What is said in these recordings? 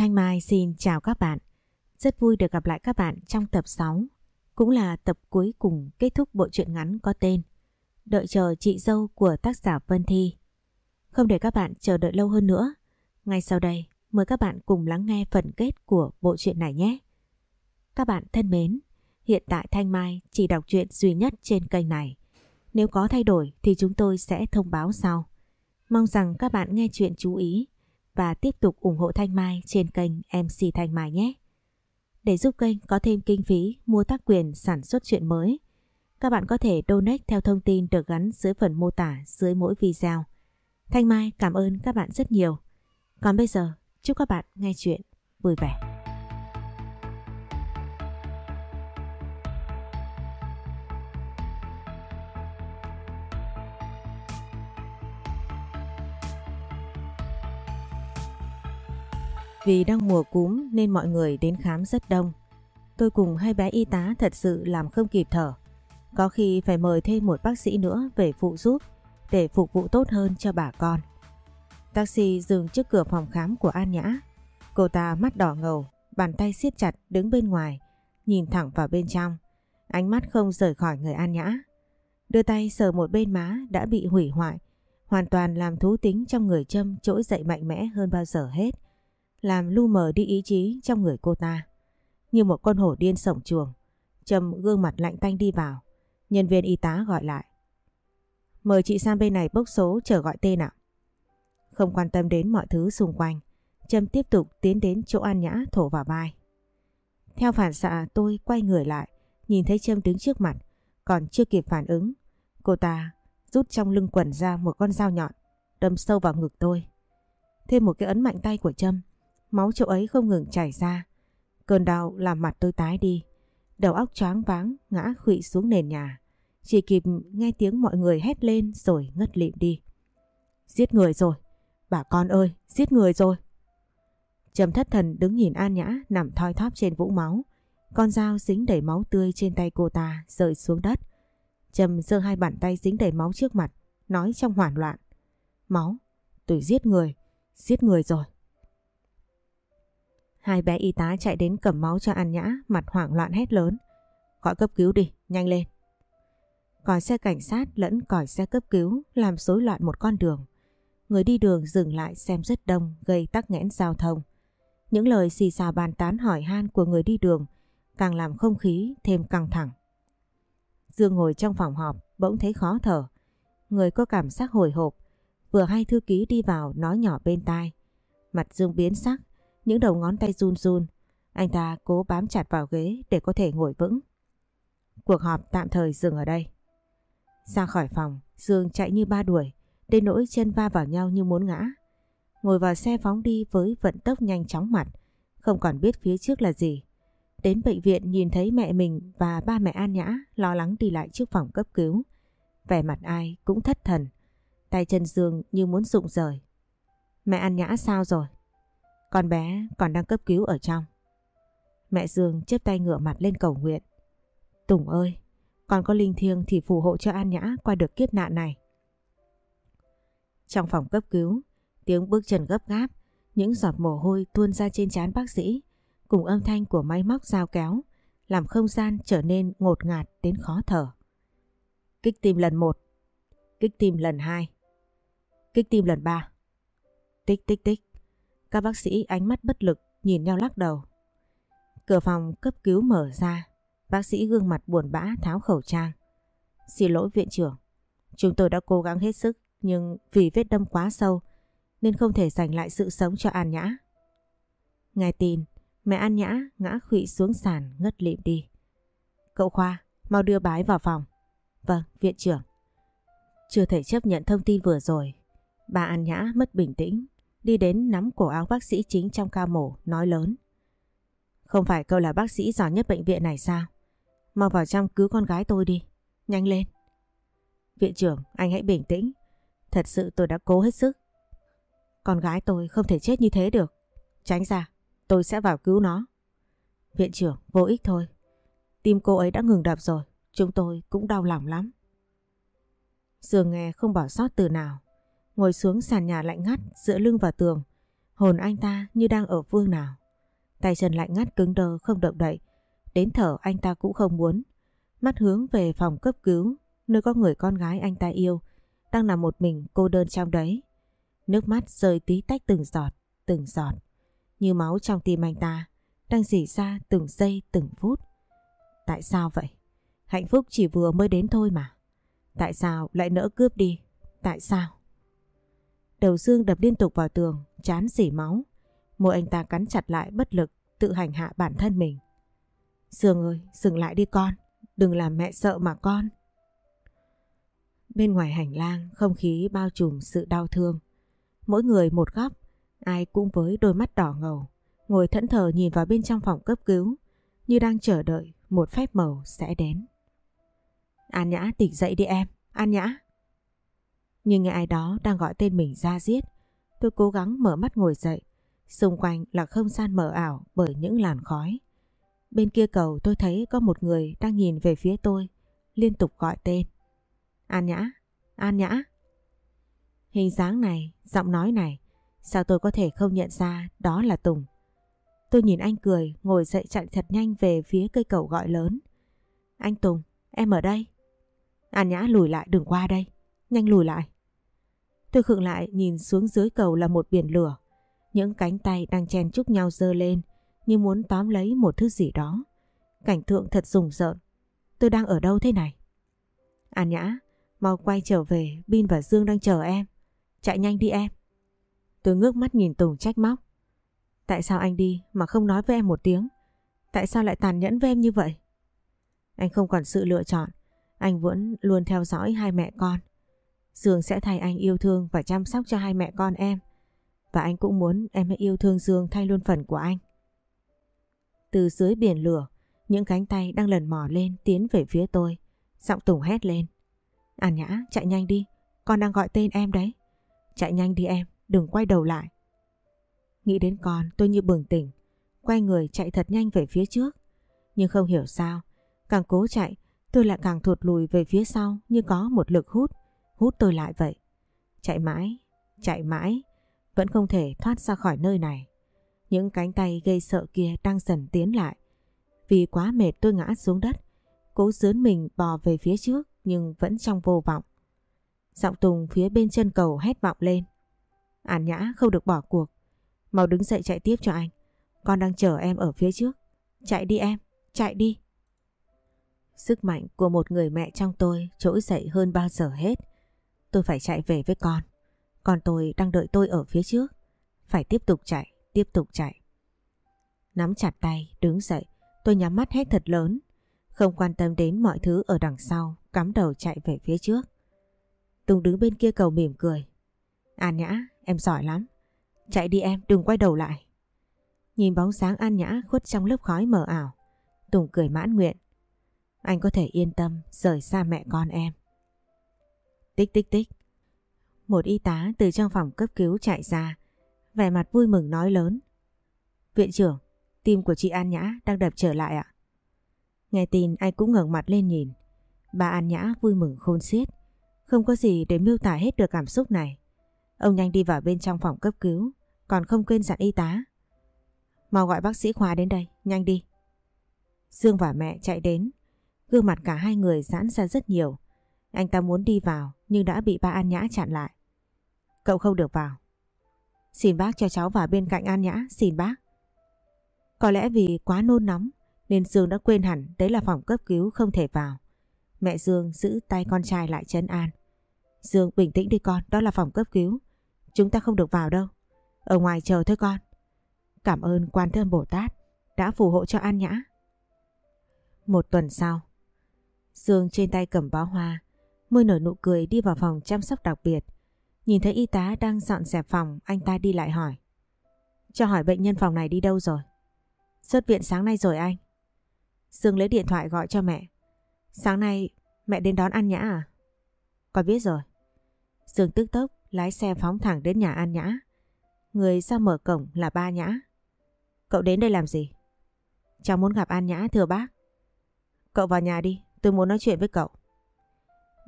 Thanh Mai xin chào các bạn. Rất vui được gặp lại các bạn trong tập 6, cũng là tập cuối cùng kết thúc bộ truyện ngắn có tên Đợi chờ chị dâu của tác giả Vân Thi. Không để các bạn chờ đợi lâu hơn nữa, ngay sau đây mời các bạn cùng lắng nghe phần kết của bộ truyện này nhé. Các bạn thân mến, hiện tại Thanh Mai chỉ đọc truyện duy nhất trên kênh này. Nếu có thay đổi thì chúng tôi sẽ thông báo sau. Mong rằng các bạn nghe chuyện chú ý và tiếp tục ủng hộ Thanh Mai trên kênh MC Thanh Mai nhé. Để giúp kênh có thêm kinh phí mua tác quyền sản xuất chuyện mới, các bạn có thể donate theo thông tin được gắn dưới phần mô tả dưới mỗi video. Thanh Mai cảm ơn các bạn rất nhiều. Còn bây giờ, chúc các bạn nghe chuyện vui vẻ. Vì đang mùa cúm nên mọi người đến khám rất đông. Tôi cùng hai bé y tá thật sự làm không kịp thở. Có khi phải mời thêm một bác sĩ nữa về phụ giúp để phục vụ tốt hơn cho bà con. Taxi dừng trước cửa phòng khám của An Nhã. Cô ta mắt đỏ ngầu, bàn tay siết chặt đứng bên ngoài, nhìn thẳng vào bên trong. Ánh mắt không rời khỏi người An Nhã. Đưa tay sờ một bên má đã bị hủy hoại, hoàn toàn làm thú tính trong người châm trỗi dậy mạnh mẽ hơn bao giờ hết làm lu mờ đi ý chí trong người cô ta. Như một con hổ điên sổng chuồng, Trầm gương mặt lạnh tanh đi vào. Nhân viên y tá gọi lại. Mời chị sang bên này bốc số chờ gọi tên ạ. Không quan tâm đến mọi thứ xung quanh, Trâm tiếp tục tiến đến chỗ An Nhã thổ vào vai. Theo phản xạ tôi quay người lại, nhìn thấy Trâm đứng trước mặt, còn chưa kịp phản ứng. Cô ta rút trong lưng quần ra một con dao nhọn, đâm sâu vào ngực tôi. Thêm một cái ấn mạnh tay của Trâm Máu chỗ ấy không ngừng chảy ra. Cơn đau làm mặt tôi tái đi. Đầu óc choáng váng ngã khụy xuống nền nhà. Chỉ kịp nghe tiếng mọi người hét lên rồi ngất lịm đi. Giết người rồi. Bà con ơi, giết người rồi. Trầm thất thần đứng nhìn An Nhã nằm thoi thóp trên vũng máu. Con dao dính đầy máu tươi trên tay cô ta rơi xuống đất. Trầm giơ hai bàn tay dính đầy máu trước mặt, nói trong hoảng loạn. Máu, tôi giết người, giết người rồi. Hai bé y tá chạy đến cầm máu cho An Nhã, mặt hoảng loạn hét lớn. Gọi cấp cứu đi, nhanh lên. Còi xe cảnh sát lẫn còi xe cấp cứu làm rối loạn một con đường. Người đi đường dừng lại xem rất đông gây tắc nghẽn giao thông. Những lời xì xào bàn tán hỏi han của người đi đường càng làm không khí thêm căng thẳng. Dương ngồi trong phòng họp bỗng thấy khó thở. Người có cảm giác hồi hộp. Vừa hay thư ký đi vào nói nhỏ bên tai. Mặt Dương biến sắc những đầu ngón tay run run, anh ta cố bám chặt vào ghế để có thể ngồi vững. Cuộc họp tạm thời dừng ở đây. Ra khỏi phòng, Dương chạy như ba đuổi, đến nỗi chân va vào nhau như muốn ngã. Ngồi vào xe phóng đi với vận tốc nhanh chóng mặt, không còn biết phía trước là gì. Đến bệnh viện nhìn thấy mẹ mình và ba mẹ An Nhã lo lắng đi lại trước phòng cấp cứu. Vẻ mặt ai cũng thất thần, tay chân Dương như muốn rụng rời. Mẹ An Nhã sao rồi? Con bé còn đang cấp cứu ở trong. Mẹ Dương chếp tay ngửa mặt lên cầu nguyện. Tùng ơi, con có linh thiêng thì phù hộ cho An Nhã qua được kiếp nạn này. Trong phòng cấp cứu, tiếng bước chân gấp gáp, những giọt mồ hôi tuôn ra trên trán bác sĩ, cùng âm thanh của máy móc dao kéo, làm không gian trở nên ngột ngạt đến khó thở. Kích tim lần một kích tim lần hai kích tim lần ba Tích tích tích. Các bác sĩ ánh mắt bất lực nhìn nhau lắc đầu. Cửa phòng cấp cứu mở ra, bác sĩ gương mặt buồn bã tháo khẩu trang. Xin lỗi viện trưởng, chúng tôi đã cố gắng hết sức nhưng vì vết đâm quá sâu nên không thể giành lại sự sống cho An Nhã. Nghe tin, mẹ An Nhã ngã khụy xuống sàn ngất lịm đi. Cậu Khoa, mau đưa bái vào phòng. Vâng, viện trưởng. Chưa thể chấp nhận thông tin vừa rồi. Bà An Nhã mất bình tĩnh đi đến nắm cổ áo bác sĩ chính trong ca mổ, nói lớn. Không phải cậu là bác sĩ giỏi nhất bệnh viện này sao? Mau vào trong cứu con gái tôi đi, nhanh lên. Viện trưởng, anh hãy bình tĩnh. Thật sự tôi đã cố hết sức. Con gái tôi không thể chết như thế được. Tránh ra, tôi sẽ vào cứu nó. Viện trưởng, vô ích thôi. Tim cô ấy đã ngừng đập rồi, chúng tôi cũng đau lòng lắm. Dường nghe không bỏ sót từ nào, ngồi xuống sàn nhà lạnh ngắt giữa lưng vào tường. Hồn anh ta như đang ở phương nào. Tay chân lạnh ngắt cứng đơ không động đậy. Đến thở anh ta cũng không muốn. Mắt hướng về phòng cấp cứu nơi có người con gái anh ta yêu đang nằm một mình cô đơn trong đấy. Nước mắt rơi tí tách từng giọt, từng giọt. Như máu trong tim anh ta đang dỉ ra từng giây từng phút. Tại sao vậy? Hạnh phúc chỉ vừa mới đến thôi mà. Tại sao lại nỡ cướp đi? Tại sao? Đầu Dương đập liên tục vào tường, chán dỉ máu. Môi anh ta cắn chặt lại bất lực, tự hành hạ bản thân mình. Dương ơi, dừng lại đi con. Đừng làm mẹ sợ mà con. Bên ngoài hành lang, không khí bao trùm sự đau thương. Mỗi người một góc, ai cũng với đôi mắt đỏ ngầu, ngồi thẫn thờ nhìn vào bên trong phòng cấp cứu, như đang chờ đợi một phép màu sẽ đến. An Nhã tỉnh dậy đi em, An Nhã. Nhưng nghe ai đó đang gọi tên mình ra giết, tôi cố gắng mở mắt ngồi dậy. Xung quanh là không gian mờ ảo bởi những làn khói. Bên kia cầu tôi thấy có một người đang nhìn về phía tôi, liên tục gọi tên. An Nhã, An Nhã. Hình dáng này, giọng nói này, sao tôi có thể không nhận ra đó là Tùng. Tôi nhìn anh cười, ngồi dậy chạy thật nhanh về phía cây cầu gọi lớn. Anh Tùng, em ở đây. An Nhã lùi lại đừng qua đây, nhanh lùi lại. Tôi khựng lại nhìn xuống dưới cầu là một biển lửa. Những cánh tay đang chen chúc nhau dơ lên như muốn tóm lấy một thứ gì đó. Cảnh tượng thật rùng rợn. Tôi đang ở đâu thế này? An Nhã, mau quay trở về, Bin và Dương đang chờ em. Chạy nhanh đi em. Tôi ngước mắt nhìn Tùng trách móc. Tại sao anh đi mà không nói với em một tiếng? Tại sao lại tàn nhẫn với em như vậy? Anh không còn sự lựa chọn. Anh vẫn luôn theo dõi hai mẹ con. Dương sẽ thay anh yêu thương và chăm sóc cho hai mẹ con em. Và anh cũng muốn em hãy yêu thương Dương thay luôn phần của anh. Từ dưới biển lửa, những cánh tay đang lần mò lên tiến về phía tôi. Giọng Tùng hét lên. An Nhã, chạy nhanh đi, con đang gọi tên em đấy. Chạy nhanh đi em, đừng quay đầu lại. Nghĩ đến con tôi như bừng tỉnh, quay người chạy thật nhanh về phía trước. Nhưng không hiểu sao, càng cố chạy tôi lại càng thụt lùi về phía sau như có một lực hút, hút tôi lại vậy. Chạy mãi, chạy mãi, vẫn không thể thoát ra khỏi nơi này. Những cánh tay gây sợ kia đang dần tiến lại. Vì quá mệt tôi ngã xuống đất, cố dướn mình bò về phía trước nhưng vẫn trong vô vọng. Giọng Tùng phía bên chân cầu hét vọng lên. Ản Nhã không được bỏ cuộc. Mau đứng dậy chạy tiếp cho anh. Con đang chờ em ở phía trước. Chạy đi em, chạy đi. Sức mạnh của một người mẹ trong tôi trỗi dậy hơn bao giờ hết. Tôi phải chạy về với con. Còn tôi đang đợi tôi ở phía trước. Phải tiếp tục chạy, tiếp tục chạy. Nắm chặt tay, đứng dậy, tôi nhắm mắt hét thật lớn. Không quan tâm đến mọi thứ ở đằng sau, cắm đầu chạy về phía trước. Tùng đứng bên kia cầu mỉm cười. An Nhã, em giỏi lắm. Chạy đi em, đừng quay đầu lại. Nhìn bóng sáng An Nhã khuất trong lớp khói mờ ảo. Tùng cười mãn nguyện. Anh có thể yên tâm rời xa mẹ con em. Tích tích tích. Một y tá từ trong phòng cấp cứu chạy ra. Vẻ mặt vui mừng nói lớn. Viện trưởng, tim của chị An Nhã đang đập trở lại ạ. Nghe tin anh cũng ngẩng mặt lên nhìn. Bà An Nhã vui mừng khôn xiết. Không có gì để miêu tả hết được cảm xúc này. Ông nhanh đi vào bên trong phòng cấp cứu, còn không quên dặn y tá. Mau gọi bác sĩ khoa đến đây, nhanh đi. Dương và mẹ chạy đến, gương mặt cả hai người giãn ra rất nhiều. Anh ta muốn đi vào nhưng đã bị ba An Nhã chặn lại. Cậu không được vào. Xin bác cho cháu vào bên cạnh An Nhã, xin bác. Có lẽ vì quá nôn nóng nên Dương đã quên hẳn đấy là phòng cấp cứu không thể vào. Mẹ Dương giữ tay con trai lại chân an. Dương bình tĩnh đi con, đó là phòng cấp cứu. Chúng ta không được vào đâu. Ở ngoài chờ thôi con. Cảm ơn quan thơm Bồ Tát đã phù hộ cho An Nhã. Một tuần sau, Dương trên tay cầm bó hoa, môi nở nụ cười đi vào phòng chăm sóc đặc biệt. Nhìn thấy y tá đang dọn dẹp phòng, anh ta đi lại hỏi. Cho hỏi bệnh nhân phòng này đi đâu rồi? Xuất viện sáng nay rồi anh. Dương lấy điện thoại gọi cho mẹ. Sáng nay mẹ đến đón An Nhã à? Con biết rồi. Dương tức tốc lái xe phóng thẳng đến nhà An Nhã. Người ra mở cổng là ba Nhã. Cậu đến đây làm gì? Cháu muốn gặp An Nhã thưa bác. Cậu vào nhà đi, tôi muốn nói chuyện với cậu.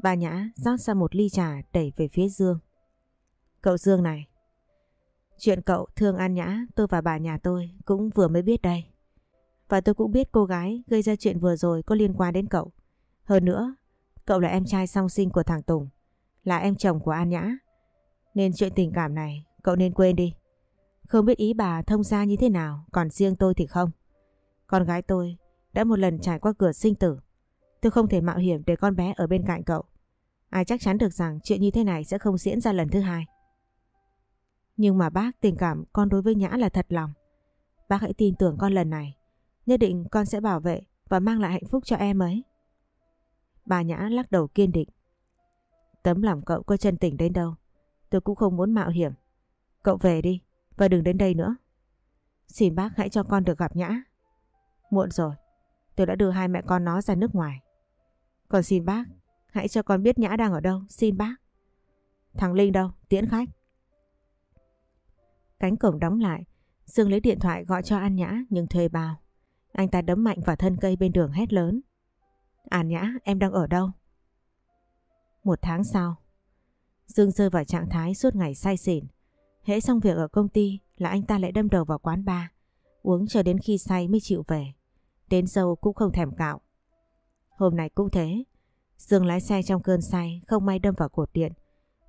Bà Nhã rót ra một ly trà đẩy về phía Dương. Cậu Dương này. Chuyện cậu thương An Nhã, tôi và bà nhà tôi cũng vừa mới biết đây. Và tôi cũng biết cô gái gây ra chuyện vừa rồi có liên quan đến cậu. Hơn nữa, cậu là em trai song sinh của thằng Tùng, là em chồng của An Nhã. Nên chuyện tình cảm này cậu nên quên đi. Không biết ý bà thông ra như thế nào, còn riêng tôi thì không. Con gái tôi đã một lần trải qua cửa sinh tử. Tôi không thể mạo hiểm để con bé ở bên cạnh cậu. Ai chắc chắn được rằng chuyện như thế này sẽ không diễn ra lần thứ hai. Nhưng mà bác tình cảm con đối với Nhã là thật lòng. Bác hãy tin tưởng con lần này. Nhất định con sẽ bảo vệ và mang lại hạnh phúc cho em ấy. Bà Nhã lắc đầu kiên định. Tấm lòng cậu có chân tình đến đâu. Tôi cũng không muốn mạo hiểm. Cậu về đi và đừng đến đây nữa. Xin bác hãy cho con được gặp Nhã. Muộn rồi. Tôi đã đưa hai mẹ con nó ra nước ngoài. Còn xin bác, hãy cho con biết Nhã đang ở đâu, xin bác. Thằng Linh đâu, tiễn khách. Cánh cổng đóng lại, Dương lấy điện thoại gọi cho An Nhã nhưng thuê bao. Anh ta đấm mạnh vào thân cây bên đường hét lớn. An Nhã, em đang ở đâu? Một tháng sau, Dương rơi vào trạng thái suốt ngày say xỉn. Hễ xong việc ở công ty là anh ta lại đâm đầu vào quán bar, uống cho đến khi say mới chịu về. Đến dâu cũng không thèm cạo. Hôm nay cũng thế, Dương lái xe trong cơn say không may đâm vào cột điện.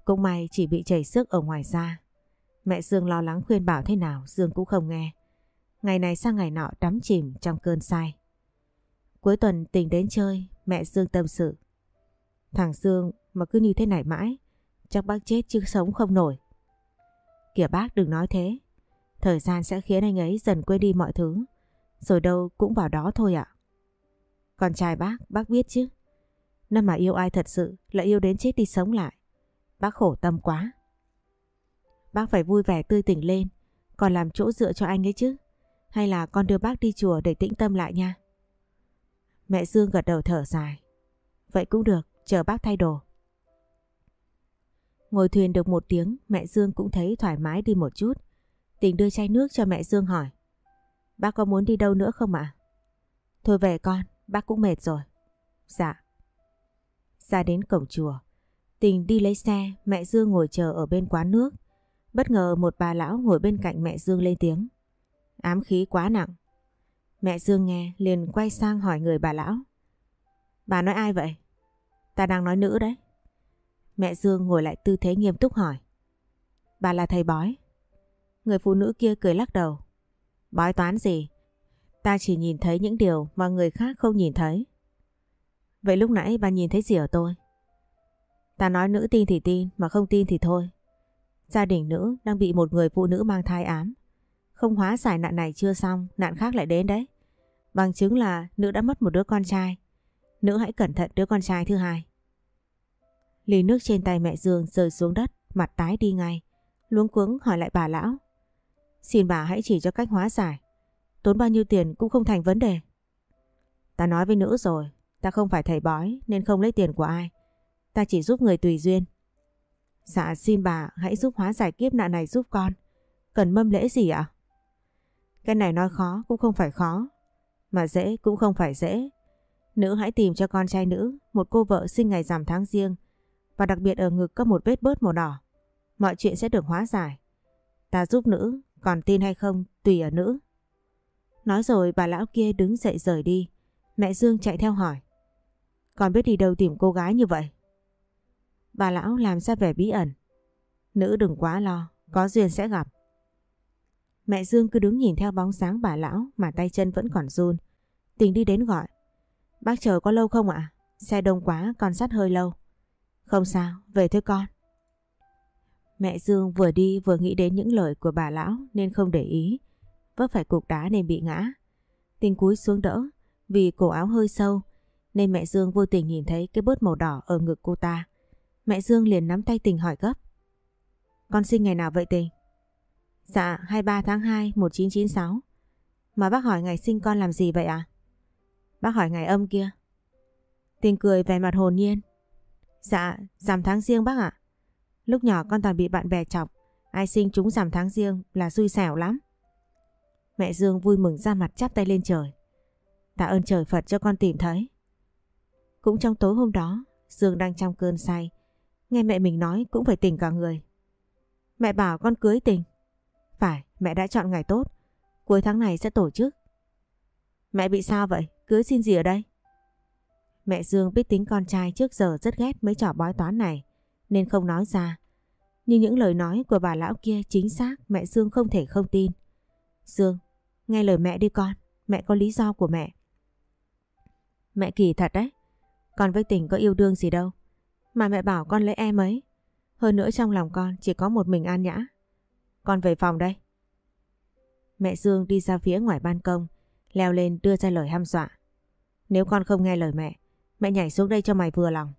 Cũng may chỉ bị chảy xước ở ngoài da. Mẹ Dương lo lắng khuyên bảo thế nào Dương cũng không nghe. Ngày này sang ngày nọ đắm chìm trong cơn say. Cuối tuần tình đến chơi, mẹ Dương tâm sự. Thằng Dương mà cứ như thế này mãi, chắc bác chết chứ sống không nổi. Kìa bác đừng nói thế. Thời gian sẽ khiến anh ấy dần quên đi mọi thứ. Rồi đâu cũng vào đó thôi ạ. Con trai bác, bác biết chứ. Năm mà yêu ai thật sự lại yêu đến chết đi sống lại. Bác khổ tâm quá. Bác phải vui vẻ tươi tỉnh lên, còn làm chỗ dựa cho anh ấy chứ. Hay là con đưa bác đi chùa để tĩnh tâm lại nha. Mẹ Dương gật đầu thở dài. Vậy cũng được, chờ bác thay đồ. Ngồi thuyền được một tiếng, mẹ Dương cũng thấy thoải mái đi một chút. Tình đưa chai nước cho mẹ Dương hỏi. Bác có muốn đi đâu nữa không ạ? Thôi về con, bác cũng mệt rồi. Dạ. Ra đến cổng chùa, Tình đi lấy xe, mẹ Dương ngồi chờ ở bên quán nước. Bất ngờ một bà lão ngồi bên cạnh mẹ Dương lên tiếng. Ám khí quá nặng. Mẹ Dương nghe liền quay sang hỏi người bà lão. Bà nói ai vậy? Ta đang nói nữ đấy. Mẹ Dương ngồi lại tư thế nghiêm túc hỏi. Bà là thầy bói. Người phụ nữ kia cười lắc đầu. Bói toán gì? Ta chỉ nhìn thấy những điều mà người khác không nhìn thấy. Vậy lúc nãy bà nhìn thấy gì ở tôi? Ta nói nữ tin thì tin mà không tin thì thôi. Gia đình nữ đang bị một người phụ nữ mang thai ám. Không hóa giải nạn này chưa xong, nạn khác lại đến đấy. Bằng chứng là nữ đã mất một đứa con trai. Nữ hãy cẩn thận đứa con trai thứ hai. Ly nước trên tay mẹ Dương rơi xuống đất, mặt tái đi ngay. Luống cuống hỏi lại bà lão. Xin bà hãy chỉ cho cách hóa giải. Tốn bao nhiêu tiền cũng không thành vấn đề. Ta nói với nữ rồi, ta không phải thầy bói nên không lấy tiền của ai. Ta chỉ giúp người tùy duyên. Dạ xin bà hãy giúp hóa giải kiếp nạn này giúp con. Cần mâm lễ gì ạ? Cái này nói khó cũng không phải khó. Mà dễ cũng không phải dễ. Nữ hãy tìm cho con trai nữ một cô vợ sinh ngày rằm tháng riêng và đặc biệt ở ngực có một vết bớt màu đỏ. Mọi chuyện sẽ được hóa giải. Ta giúp nữ, còn tin hay không tùy ở nữ. Nói rồi bà lão kia đứng dậy rời đi. Mẹ Dương chạy theo hỏi còn biết đi đâu tìm cô gái như vậy? Bà lão làm ra vẻ bí ẩn. Nữ đừng quá lo, có duyên sẽ gặp. Mẹ Dương cứ đứng nhìn theo bóng sáng bà lão mà tay chân vẫn còn run. Tình đi đến gọi. Bác chờ có lâu không ạ? Xe đông quá, con sắt hơi lâu. Không sao, về thôi con. Mẹ Dương vừa đi vừa nghĩ đến những lời của bà lão nên không để ý. Vấp phải cục đá nên bị ngã. Tình cúi xuống đỡ vì cổ áo hơi sâu nên mẹ Dương vô tình nhìn thấy cái bớt màu đỏ ở ngực cô ta. Mẹ Dương liền nắm tay Tình hỏi gấp. Con sinh ngày nào vậy Tình? Dạ 23 tháng 2 1996. Mà bác hỏi ngày sinh con làm gì vậy ạ? À? Bác hỏi ngày âm kia. Tình cười vẻ mặt hồn nhiên. Dạ, giảm tháng riêng bác ạ. Lúc nhỏ con toàn bị bạn bè chọc. Ai sinh chúng giảm tháng riêng là xui xẻo lắm. Mẹ Dương vui mừng ra mặt chắp tay lên trời. Tạ ơn trời Phật cho con tìm thấy. Cũng trong tối hôm đó, Dương đang trong cơn say. Nghe mẹ mình nói cũng phải tỉnh cả người. Mẹ bảo con cưới tình. Phải, mẹ đã chọn ngày tốt. Cuối tháng này sẽ tổ chức. Mẹ bị sao vậy? Cưới xin gì ở đây? Mẹ Dương biết tính con trai trước giờ rất ghét mấy trò bói toán này nên không nói ra. Nhưng những lời nói của bà lão kia chính xác mẹ Dương không thể không tin. Dương, nghe lời mẹ đi con, mẹ có lý do của mẹ. Mẹ kỳ thật đấy, con với tình có yêu đương gì đâu. Mà mẹ bảo con lấy em ấy. Hơn nữa trong lòng con chỉ có một mình An Nhã. Con về phòng đây. Mẹ Dương đi ra phía ngoài ban công, leo lên đưa ra lời hăm dọa. Nếu con không nghe lời mẹ, mẹ nhảy xuống đây cho mày vừa lòng.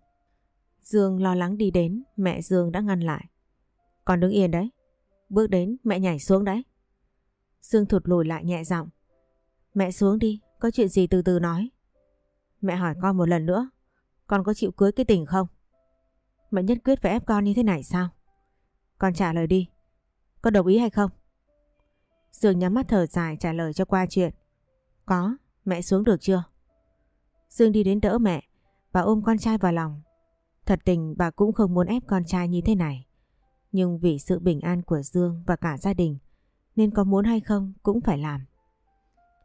Dương lo lắng đi đến, mẹ Dương đã ngăn lại. Con đứng yên đấy. Bước đến, mẹ nhảy xuống đấy. Dương thụt lùi lại nhẹ giọng. Mẹ xuống đi, có chuyện gì từ từ nói. Mẹ hỏi con một lần nữa, con có chịu cưới cái tình không? Mẹ nhất quyết phải ép con như thế này sao? Con trả lời đi, có đồng ý hay không? Dương nhắm mắt thở dài trả lời cho qua chuyện. Có, mẹ xuống được chưa? Dương đi đến đỡ mẹ và ôm con trai vào lòng. Thật tình bà cũng không muốn ép con trai như thế này. Nhưng vì sự bình an của Dương và cả gia đình nên có muốn hay không cũng phải làm.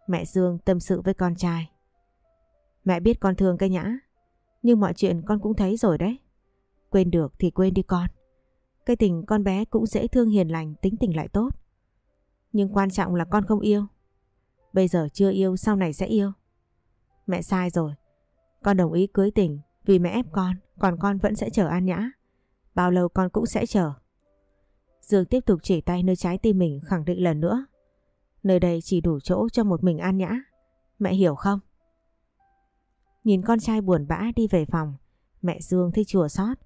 Mẹ Dương tâm sự với con trai. Mẹ biết con thương cái nhã, nhưng mọi chuyện con cũng thấy rồi đấy. Quên được thì quên đi con. Cây tình con bé cũng dễ thương hiền lành, tính tình lại tốt. Nhưng quan trọng là con không yêu. Bây giờ chưa yêu, sau này sẽ yêu. Mẹ sai rồi. Con đồng ý cưới tình vì mẹ ép con, còn con vẫn sẽ chờ An Nhã. Bao lâu con cũng sẽ chờ. Dương tiếp tục chỉ tay nơi trái tim mình khẳng định lần nữa. Nơi đây chỉ đủ chỗ cho một mình An Nhã. Mẹ hiểu không? Nhìn con trai buồn bã đi về phòng, mẹ Dương thấy chùa xót.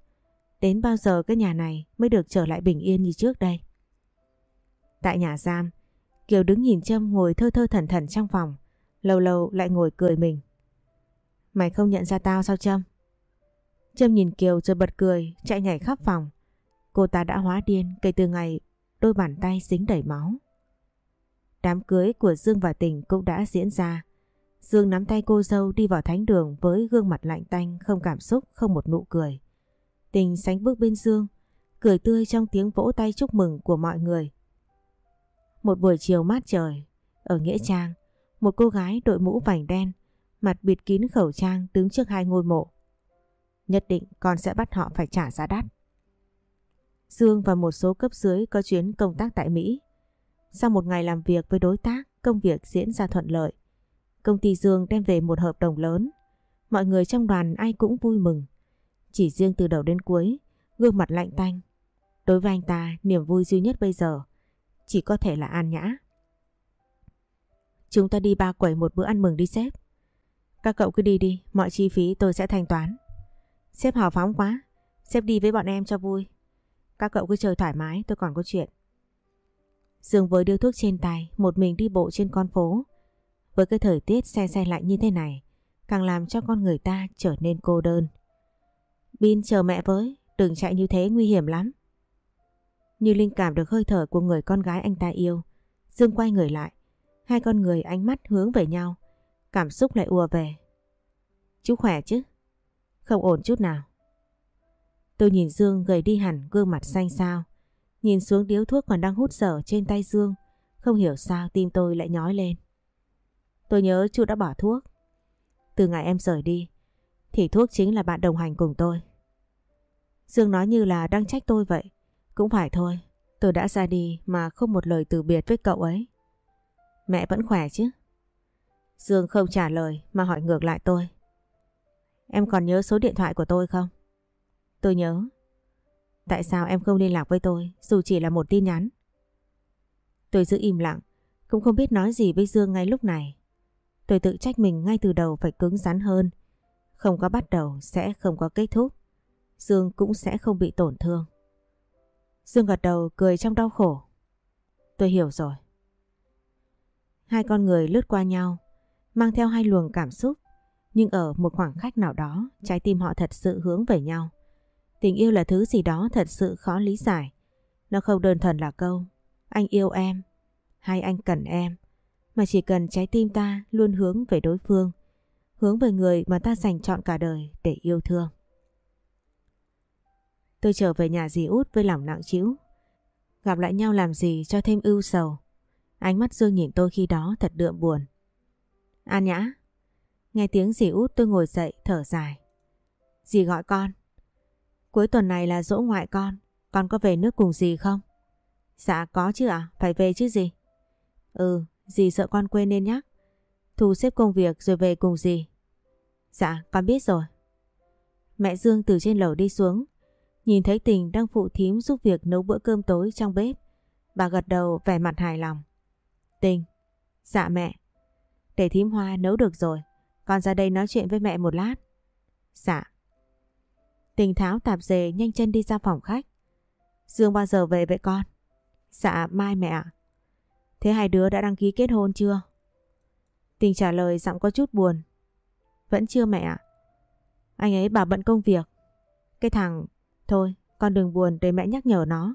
Đến bao giờ cái nhà này mới được trở lại bình yên như trước đây? Tại nhà giam, Kiều đứng nhìn Trâm ngồi thơ thơ thần thần trong phòng, lâu lâu lại ngồi cười mình. Mày không nhận ra tao sao Trâm? Trâm nhìn Kiều rồi bật cười, chạy nhảy khắp phòng. Cô ta đã hóa điên kể từ ngày đôi bàn tay dính đầy máu. Đám cưới của Dương và Tình cũng đã diễn ra. Dương nắm tay cô dâu đi vào thánh đường với gương mặt lạnh tanh, không cảm xúc, không một nụ cười. Tình sánh bước bên Dương, cười tươi trong tiếng vỗ tay chúc mừng của mọi người. Một buổi chiều mát trời, ở Nghĩa Trang, một cô gái đội mũ vành đen, mặt bịt kín khẩu trang đứng trước hai ngôi mộ. Nhất định con sẽ bắt họ phải trả giá đắt. Dương và một số cấp dưới có chuyến công tác tại Mỹ. Sau một ngày làm việc với đối tác, công việc diễn ra thuận lợi. Công ty Dương đem về một hợp đồng lớn. Mọi người trong đoàn ai cũng vui mừng. Chỉ riêng từ đầu đến cuối, gương mặt lạnh tanh. Đối với anh ta, niềm vui duy nhất bây giờ chỉ có thể là an nhã. Chúng ta đi ba quẩy một bữa ăn mừng đi sếp. Các cậu cứ đi đi, mọi chi phí tôi sẽ thanh toán. Sếp hào phóng quá, sếp đi với bọn em cho vui. Các cậu cứ chơi thoải mái, tôi còn có chuyện. Dương với điếu thuốc trên tay, một mình đi bộ trên con phố. Với cái thời tiết xe xe lạnh như thế này, càng làm cho con người ta trở nên cô đơn. Bin chờ mẹ với, đừng chạy như thế nguy hiểm lắm. Như Linh cảm được hơi thở của người con gái anh ta yêu. Dương quay người lại, hai con người ánh mắt hướng về nhau, cảm xúc lại ùa về. Chú khỏe chứ? Không ổn chút nào. Tôi nhìn Dương gầy đi hẳn gương mặt xanh xao. Nhìn xuống điếu thuốc còn đang hút dở trên tay Dương. Không hiểu sao tim tôi lại nhói lên. Tôi nhớ chú đã bỏ thuốc. Từ ngày em rời đi, thì thuốc chính là bạn đồng hành cùng tôi. Dương nói như là đang trách tôi vậy. Cũng phải thôi, tôi đã ra đi mà không một lời từ biệt với cậu ấy. Mẹ vẫn khỏe chứ? Dương không trả lời mà hỏi ngược lại tôi. Em còn nhớ số điện thoại của tôi không? Tôi nhớ. Tại sao em không liên lạc với tôi dù chỉ là một tin nhắn? Tôi giữ im lặng, cũng không biết nói gì với Dương ngay lúc này. Tôi tự trách mình ngay từ đầu phải cứng rắn hơn. Không có bắt đầu sẽ không có kết thúc. Dương cũng sẽ không bị tổn thương. Dương gật đầu cười trong đau khổ. Tôi hiểu rồi. Hai con người lướt qua nhau, mang theo hai luồng cảm xúc, nhưng ở một khoảng khách nào đó, trái tim họ thật sự hướng về nhau. Tình yêu là thứ gì đó thật sự khó lý giải. Nó không đơn thuần là câu anh yêu em hay anh cần em, mà chỉ cần trái tim ta luôn hướng về đối phương, hướng về người mà ta dành chọn cả đời để yêu thương. Tôi trở về nhà dì út với lòng nặng trĩu. Gặp lại nhau làm gì cho thêm ưu sầu. Ánh mắt Dương nhìn tôi khi đó thật đượm buồn. An Nhã. Nghe tiếng dì út tôi ngồi dậy thở dài. Dì gọi con. Cuối tuần này là dỗ ngoại con. Con có về nước cùng dì không? Dạ có chứ ạ, phải về chứ gì. Ừ, dì sợ con quên nên nhắc. Thu xếp công việc rồi về cùng dì. Dạ, con biết rồi. Mẹ Dương từ trên lầu đi xuống. Nhìn thấy Tình đang phụ thím giúp việc nấu bữa cơm tối trong bếp. Bà gật đầu vẻ mặt hài lòng. Tình. Dạ mẹ. Để thím hoa nấu được rồi. Con ra đây nói chuyện với mẹ một lát. Dạ. Tình tháo tạp dề nhanh chân đi ra phòng khách. Dương bao giờ về vậy con? Dạ mai mẹ ạ. Thế hai đứa đã đăng ký kết hôn chưa? Tình trả lời giọng có chút buồn. Vẫn chưa mẹ ạ. Anh ấy bảo bận công việc. Cái thằng... Thôi, con đừng buồn để mẹ nhắc nhở nó.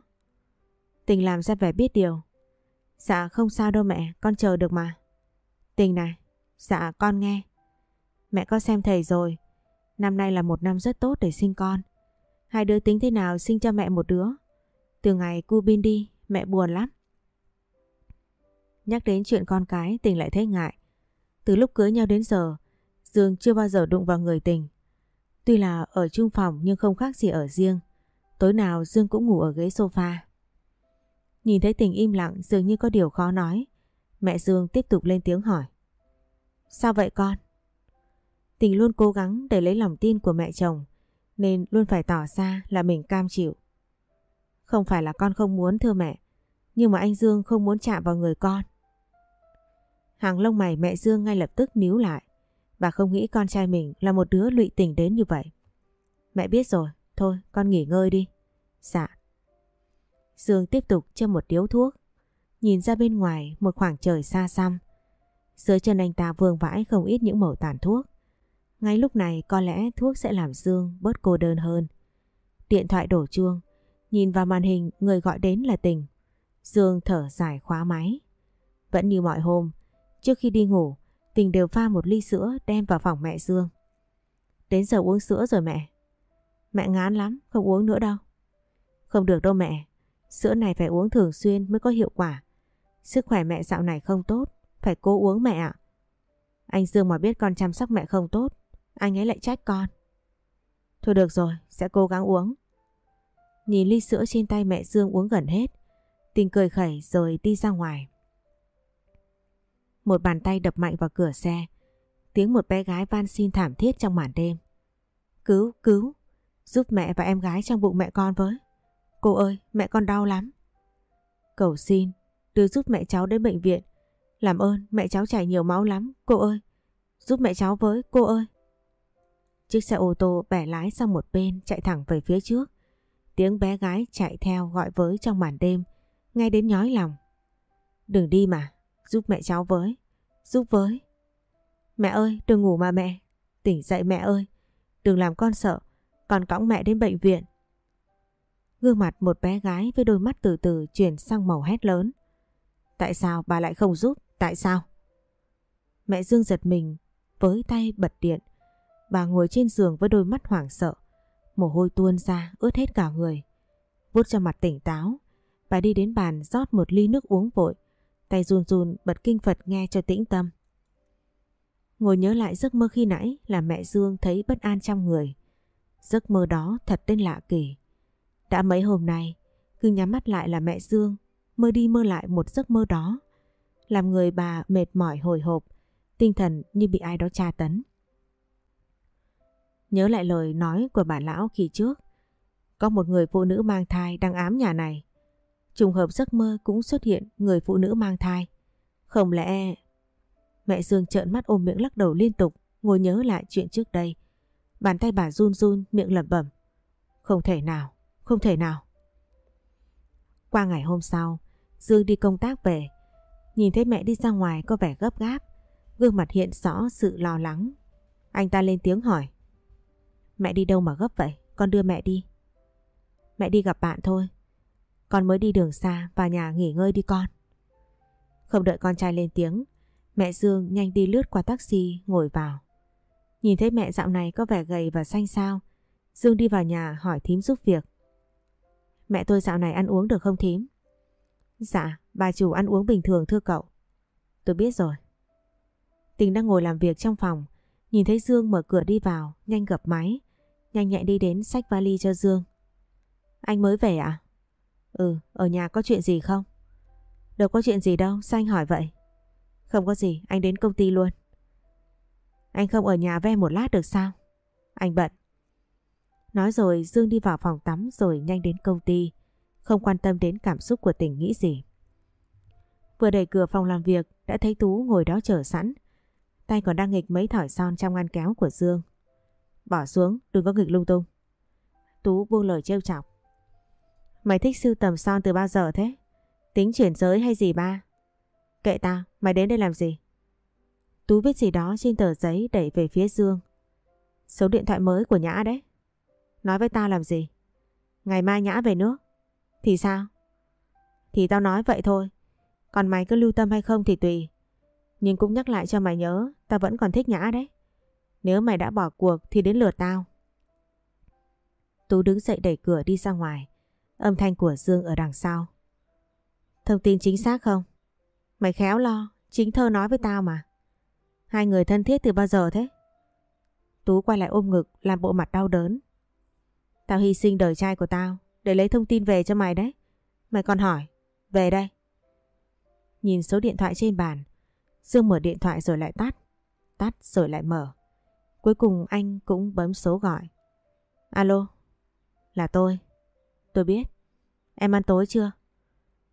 Tình làm ra vẻ biết điều. Dạ không sao đâu mẹ, con chờ được mà. Tình này, dạ con nghe. Mẹ có xem thầy rồi. Năm nay là một năm rất tốt để sinh con. Hai đứa tính thế nào sinh cho mẹ một đứa. Từ ngày cu bin đi, mẹ buồn lắm. Nhắc đến chuyện con cái, tình lại thấy ngại. Từ lúc cưới nhau đến giờ, Dương chưa bao giờ đụng vào người tình. Tuy là ở chung phòng nhưng không khác gì ở riêng. Tối nào Dương cũng ngủ ở ghế sofa. Nhìn thấy tình im lặng dường như có điều khó nói. Mẹ Dương tiếp tục lên tiếng hỏi. Sao vậy con? Tình luôn cố gắng để lấy lòng tin của mẹ chồng nên luôn phải tỏ ra là mình cam chịu. Không phải là con không muốn thưa mẹ nhưng mà anh Dương không muốn chạm vào người con. Hàng lông mày mẹ Dương ngay lập tức níu lại. Bà không nghĩ con trai mình là một đứa lụy tình đến như vậy. Mẹ biết rồi, thôi con nghỉ ngơi đi. Dạ. Dương tiếp tục châm một điếu thuốc. Nhìn ra bên ngoài một khoảng trời xa xăm. Dưới chân anh ta vương vãi không ít những mẩu tàn thuốc. Ngay lúc này có lẽ thuốc sẽ làm Dương bớt cô đơn hơn. Điện thoại đổ chuông. Nhìn vào màn hình người gọi đến là tình. Dương thở dài khóa máy. Vẫn như mọi hôm, trước khi đi ngủ, tình đều pha một ly sữa đem vào phòng mẹ Dương. Đến giờ uống sữa rồi mẹ. Mẹ ngán lắm, không uống nữa đâu. Không được đâu mẹ, sữa này phải uống thường xuyên mới có hiệu quả. Sức khỏe mẹ dạo này không tốt, phải cố uống mẹ ạ. Anh Dương mà biết con chăm sóc mẹ không tốt, anh ấy lại trách con. Thôi được rồi, sẽ cố gắng uống. Nhìn ly sữa trên tay mẹ Dương uống gần hết, tình cười khẩy rồi đi ra ngoài. Một bàn tay đập mạnh vào cửa xe, tiếng một bé gái van xin thảm thiết trong màn đêm. Cứu, cứu, giúp mẹ và em gái trong bụng mẹ con với. Cô ơi, mẹ con đau lắm. Cầu xin, đưa giúp mẹ cháu đến bệnh viện. Làm ơn, mẹ cháu chảy nhiều máu lắm, cô ơi. Giúp mẹ cháu với, cô ơi. Chiếc xe ô tô bẻ lái sang một bên chạy thẳng về phía trước. Tiếng bé gái chạy theo gọi với trong màn đêm, ngay đến nhói lòng. Đừng đi mà, giúp mẹ cháu với, giúp với. Mẹ ơi, đừng ngủ mà mẹ. Tỉnh dậy mẹ ơi, đừng làm con sợ, còn cõng mẹ đến bệnh viện. Gương mặt một bé gái với đôi mắt từ từ chuyển sang màu hét lớn. Tại sao bà lại không giúp? Tại sao? Mẹ Dương giật mình, với tay bật điện. Bà ngồi trên giường với đôi mắt hoảng sợ. Mồ hôi tuôn ra, ướt hết cả người. Vút cho mặt tỉnh táo, bà đi đến bàn rót một ly nước uống vội. Tay run run bật kinh Phật nghe cho tĩnh tâm. Ngồi nhớ lại giấc mơ khi nãy là mẹ Dương thấy bất an trong người. Giấc mơ đó thật tên lạ kỳ. Đã mấy hôm nay, cứ nhắm mắt lại là mẹ Dương, mơ đi mơ lại một giấc mơ đó. Làm người bà mệt mỏi hồi hộp, tinh thần như bị ai đó tra tấn. Nhớ lại lời nói của bà lão khi trước. Có một người phụ nữ mang thai đang ám nhà này. Trùng hợp giấc mơ cũng xuất hiện người phụ nữ mang thai. Không lẽ... Mẹ Dương trợn mắt ôm miệng lắc đầu liên tục, ngồi nhớ lại chuyện trước đây. Bàn tay bà run run, miệng lẩm bẩm. Không thể nào, không thể nào. Qua ngày hôm sau, Dương đi công tác về. Nhìn thấy mẹ đi ra ngoài có vẻ gấp gáp, gương mặt hiện rõ sự lo lắng. Anh ta lên tiếng hỏi. Mẹ đi đâu mà gấp vậy? Con đưa mẹ đi. Mẹ đi gặp bạn thôi. Con mới đi đường xa, vào nhà nghỉ ngơi đi con. Không đợi con trai lên tiếng, mẹ Dương nhanh đi lướt qua taxi ngồi vào. Nhìn thấy mẹ dạo này có vẻ gầy và xanh xao, Dương đi vào nhà hỏi thím giúp việc. Mẹ tôi dạo này ăn uống được không thím? Dạ, bà chủ ăn uống bình thường thưa cậu. Tôi biết rồi. Tình đang ngồi làm việc trong phòng, nhìn thấy Dương mở cửa đi vào, nhanh gập máy, nhanh nhạy đi đến sách vali cho Dương. Anh mới về à? Ừ, ở nhà có chuyện gì không? Đâu có chuyện gì đâu, sao anh hỏi vậy? Không có gì, anh đến công ty luôn. Anh không ở nhà với một lát được sao? Anh bận. Nói rồi Dương đi vào phòng tắm rồi nhanh đến công ty, không quan tâm đến cảm xúc của tình nghĩ gì. Vừa đẩy cửa phòng làm việc đã thấy Tú ngồi đó chờ sẵn. Tay còn đang nghịch mấy thỏi son trong ngăn kéo của Dương. Bỏ xuống, đừng có nghịch lung tung. Tú buông lời trêu chọc. Mày thích sưu tầm son từ bao giờ thế? Tính chuyển giới hay gì ba? Kệ tao, mày đến đây làm gì? Tú viết gì đó trên tờ giấy đẩy về phía Dương. Số điện thoại mới của Nhã đấy. Nói với tao làm gì? Ngày mai Nhã về nước. Thì sao? Thì tao nói vậy thôi. Còn mày cứ lưu tâm hay không thì tùy. Nhưng cũng nhắc lại cho mày nhớ, tao vẫn còn thích Nhã đấy. Nếu mày đã bỏ cuộc thì đến lượt tao. Tú đứng dậy đẩy cửa đi ra ngoài. Âm thanh của Dương ở đằng sau. Thông tin chính xác không? Mày khéo lo, chính thơ nói với tao mà. Hai người thân thiết từ bao giờ thế? Tú quay lại ôm ngực làm bộ mặt đau đớn. Tao hy sinh đời trai của tao để lấy thông tin về cho mày đấy. Mày còn hỏi, về đây. Nhìn số điện thoại trên bàn, Dương mở điện thoại rồi lại tắt, tắt rồi lại mở. Cuối cùng anh cũng bấm số gọi. Alo, là tôi. Tôi biết. Em ăn tối chưa?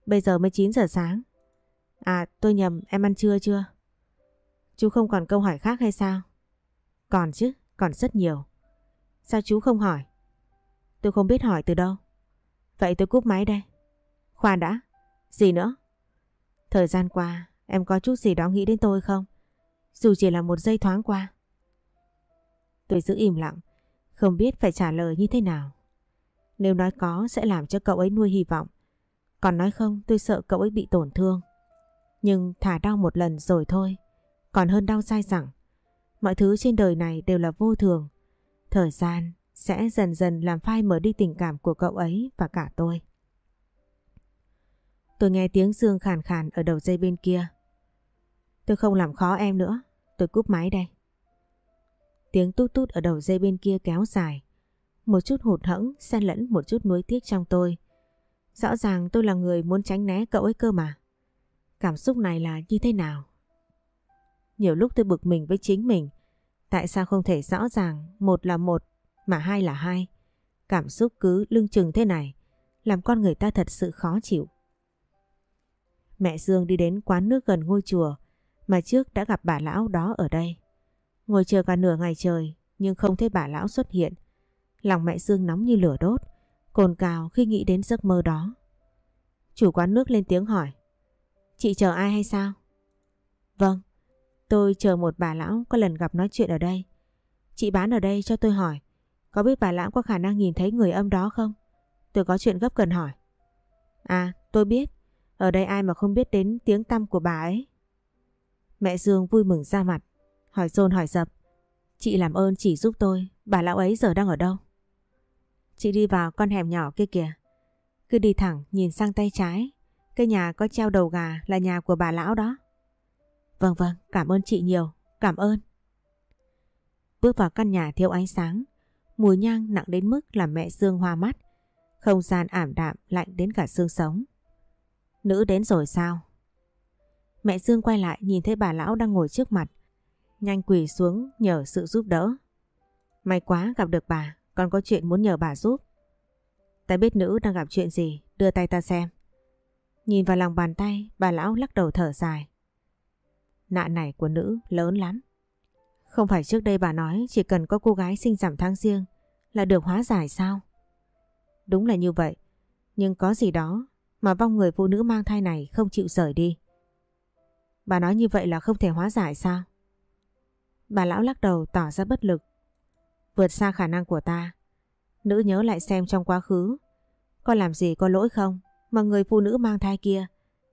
Bây giờ mới 9 giờ sáng. À tôi nhầm em ăn trưa chưa? Chú không còn câu hỏi khác hay sao? Còn chứ, còn rất nhiều. Sao chú không hỏi? Tôi không biết hỏi từ đâu. Vậy tôi cúp máy đây. Khoan đã. Gì nữa? Thời gian qua, em có chút gì đó nghĩ đến tôi không? Dù chỉ là một giây thoáng qua. Tôi giữ im lặng, không biết phải trả lời như thế nào. Nếu nói có sẽ làm cho cậu ấy nuôi hy vọng. Còn nói không tôi sợ cậu ấy bị tổn thương. Nhưng thả đau một lần rồi thôi. Còn hơn đau sai rằng. Mọi thứ trên đời này đều là vô thường. Thời gian sẽ dần dần làm phai mở đi tình cảm của cậu ấy và cả tôi. Tôi nghe tiếng Dương khàn khàn ở đầu dây bên kia. Tôi không làm khó em nữa, tôi cúp máy đây. Tiếng tút tút ở đầu dây bên kia kéo dài. Một chút hụt hẫng xen lẫn một chút nuối tiếc trong tôi. Rõ ràng tôi là người muốn tránh né cậu ấy cơ mà. Cảm xúc này là như thế nào? Nhiều lúc tôi bực mình với chính mình. Tại sao không thể rõ ràng một là một mà hai là hai? Cảm xúc cứ lưng chừng thế này, làm con người ta thật sự khó chịu. Mẹ Dương đi đến quán nước gần ngôi chùa mà trước đã gặp bà lão đó ở đây. Ngồi chờ cả nửa ngày trời, nhưng không thấy bà lão xuất hiện. Lòng mẹ Dương nóng như lửa đốt, cồn cào khi nghĩ đến giấc mơ đó. Chủ quán nước lên tiếng hỏi. Chị chờ ai hay sao? Vâng, tôi chờ một bà lão có lần gặp nói chuyện ở đây. Chị bán ở đây cho tôi hỏi, có biết bà lão có khả năng nhìn thấy người âm đó không? Tôi có chuyện gấp cần hỏi. À, tôi biết. Ở đây ai mà không biết đến tiếng tăm của bà ấy. Mẹ Dương vui mừng ra mặt, hỏi dồn hỏi dập. Chị làm ơn chỉ giúp tôi, bà lão ấy giờ đang ở đâu? Chị đi vào con hẻm nhỏ kia kìa. Cứ đi thẳng nhìn sang tay trái, cái nhà có treo đầu gà là nhà của bà lão đó. Vâng vâng, cảm ơn chị nhiều, cảm ơn. Bước vào căn nhà thiếu ánh sáng, mùi nhang nặng đến mức làm mẹ Dương hoa mắt. Không gian ảm đạm lạnh đến cả xương sống. Nữ đến rồi sao? Mẹ Dương quay lại nhìn thấy bà lão đang ngồi trước mặt. Nhanh quỳ xuống nhờ sự giúp đỡ. May quá gặp được bà, con có chuyện muốn nhờ bà giúp. Ta biết nữ đang gặp chuyện gì, đưa tay ta xem. Nhìn vào lòng bàn tay, bà lão lắc đầu thở dài. Nạn này của nữ lớn lắm. Không phải trước đây bà nói chỉ cần có cô gái sinh giảm tháng riêng là được hóa giải sao? Đúng là như vậy, nhưng có gì đó mà vong người phụ nữ mang thai này không chịu rời đi. Bà nói như vậy là không thể hóa giải sao? Bà lão lắc đầu tỏ ra bất lực. Vượt xa khả năng của ta. Nữ nhớ lại xem trong quá khứ. Có làm gì có lỗi không mà người phụ nữ mang thai kia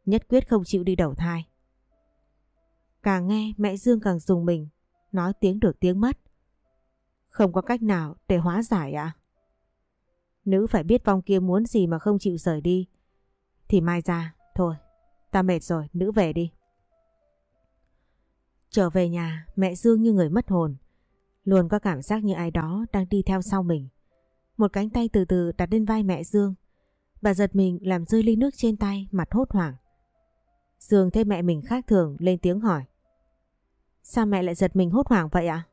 nhất quyết không chịu đi đầu thai. Càng nghe mẹ Dương càng dùng mình, nói tiếng được tiếng mất. Không có cách nào để hóa giải à? Nữ phải biết vong kia muốn gì mà không chịu rời đi. Thì mai ra Thôi, ta mệt rồi, nữ về đi. Trở về nhà, mẹ Dương như người mất hồn. Luôn có cảm giác như ai đó đang đi theo sau mình. Một cánh tay từ từ đặt lên vai mẹ Dương. Bà giật mình làm rơi ly nước trên tay, mặt hốt hoảng. Dương thấy mẹ mình khác thường lên tiếng hỏi. Sao mẹ lại giật mình hốt hoảng vậy ạ?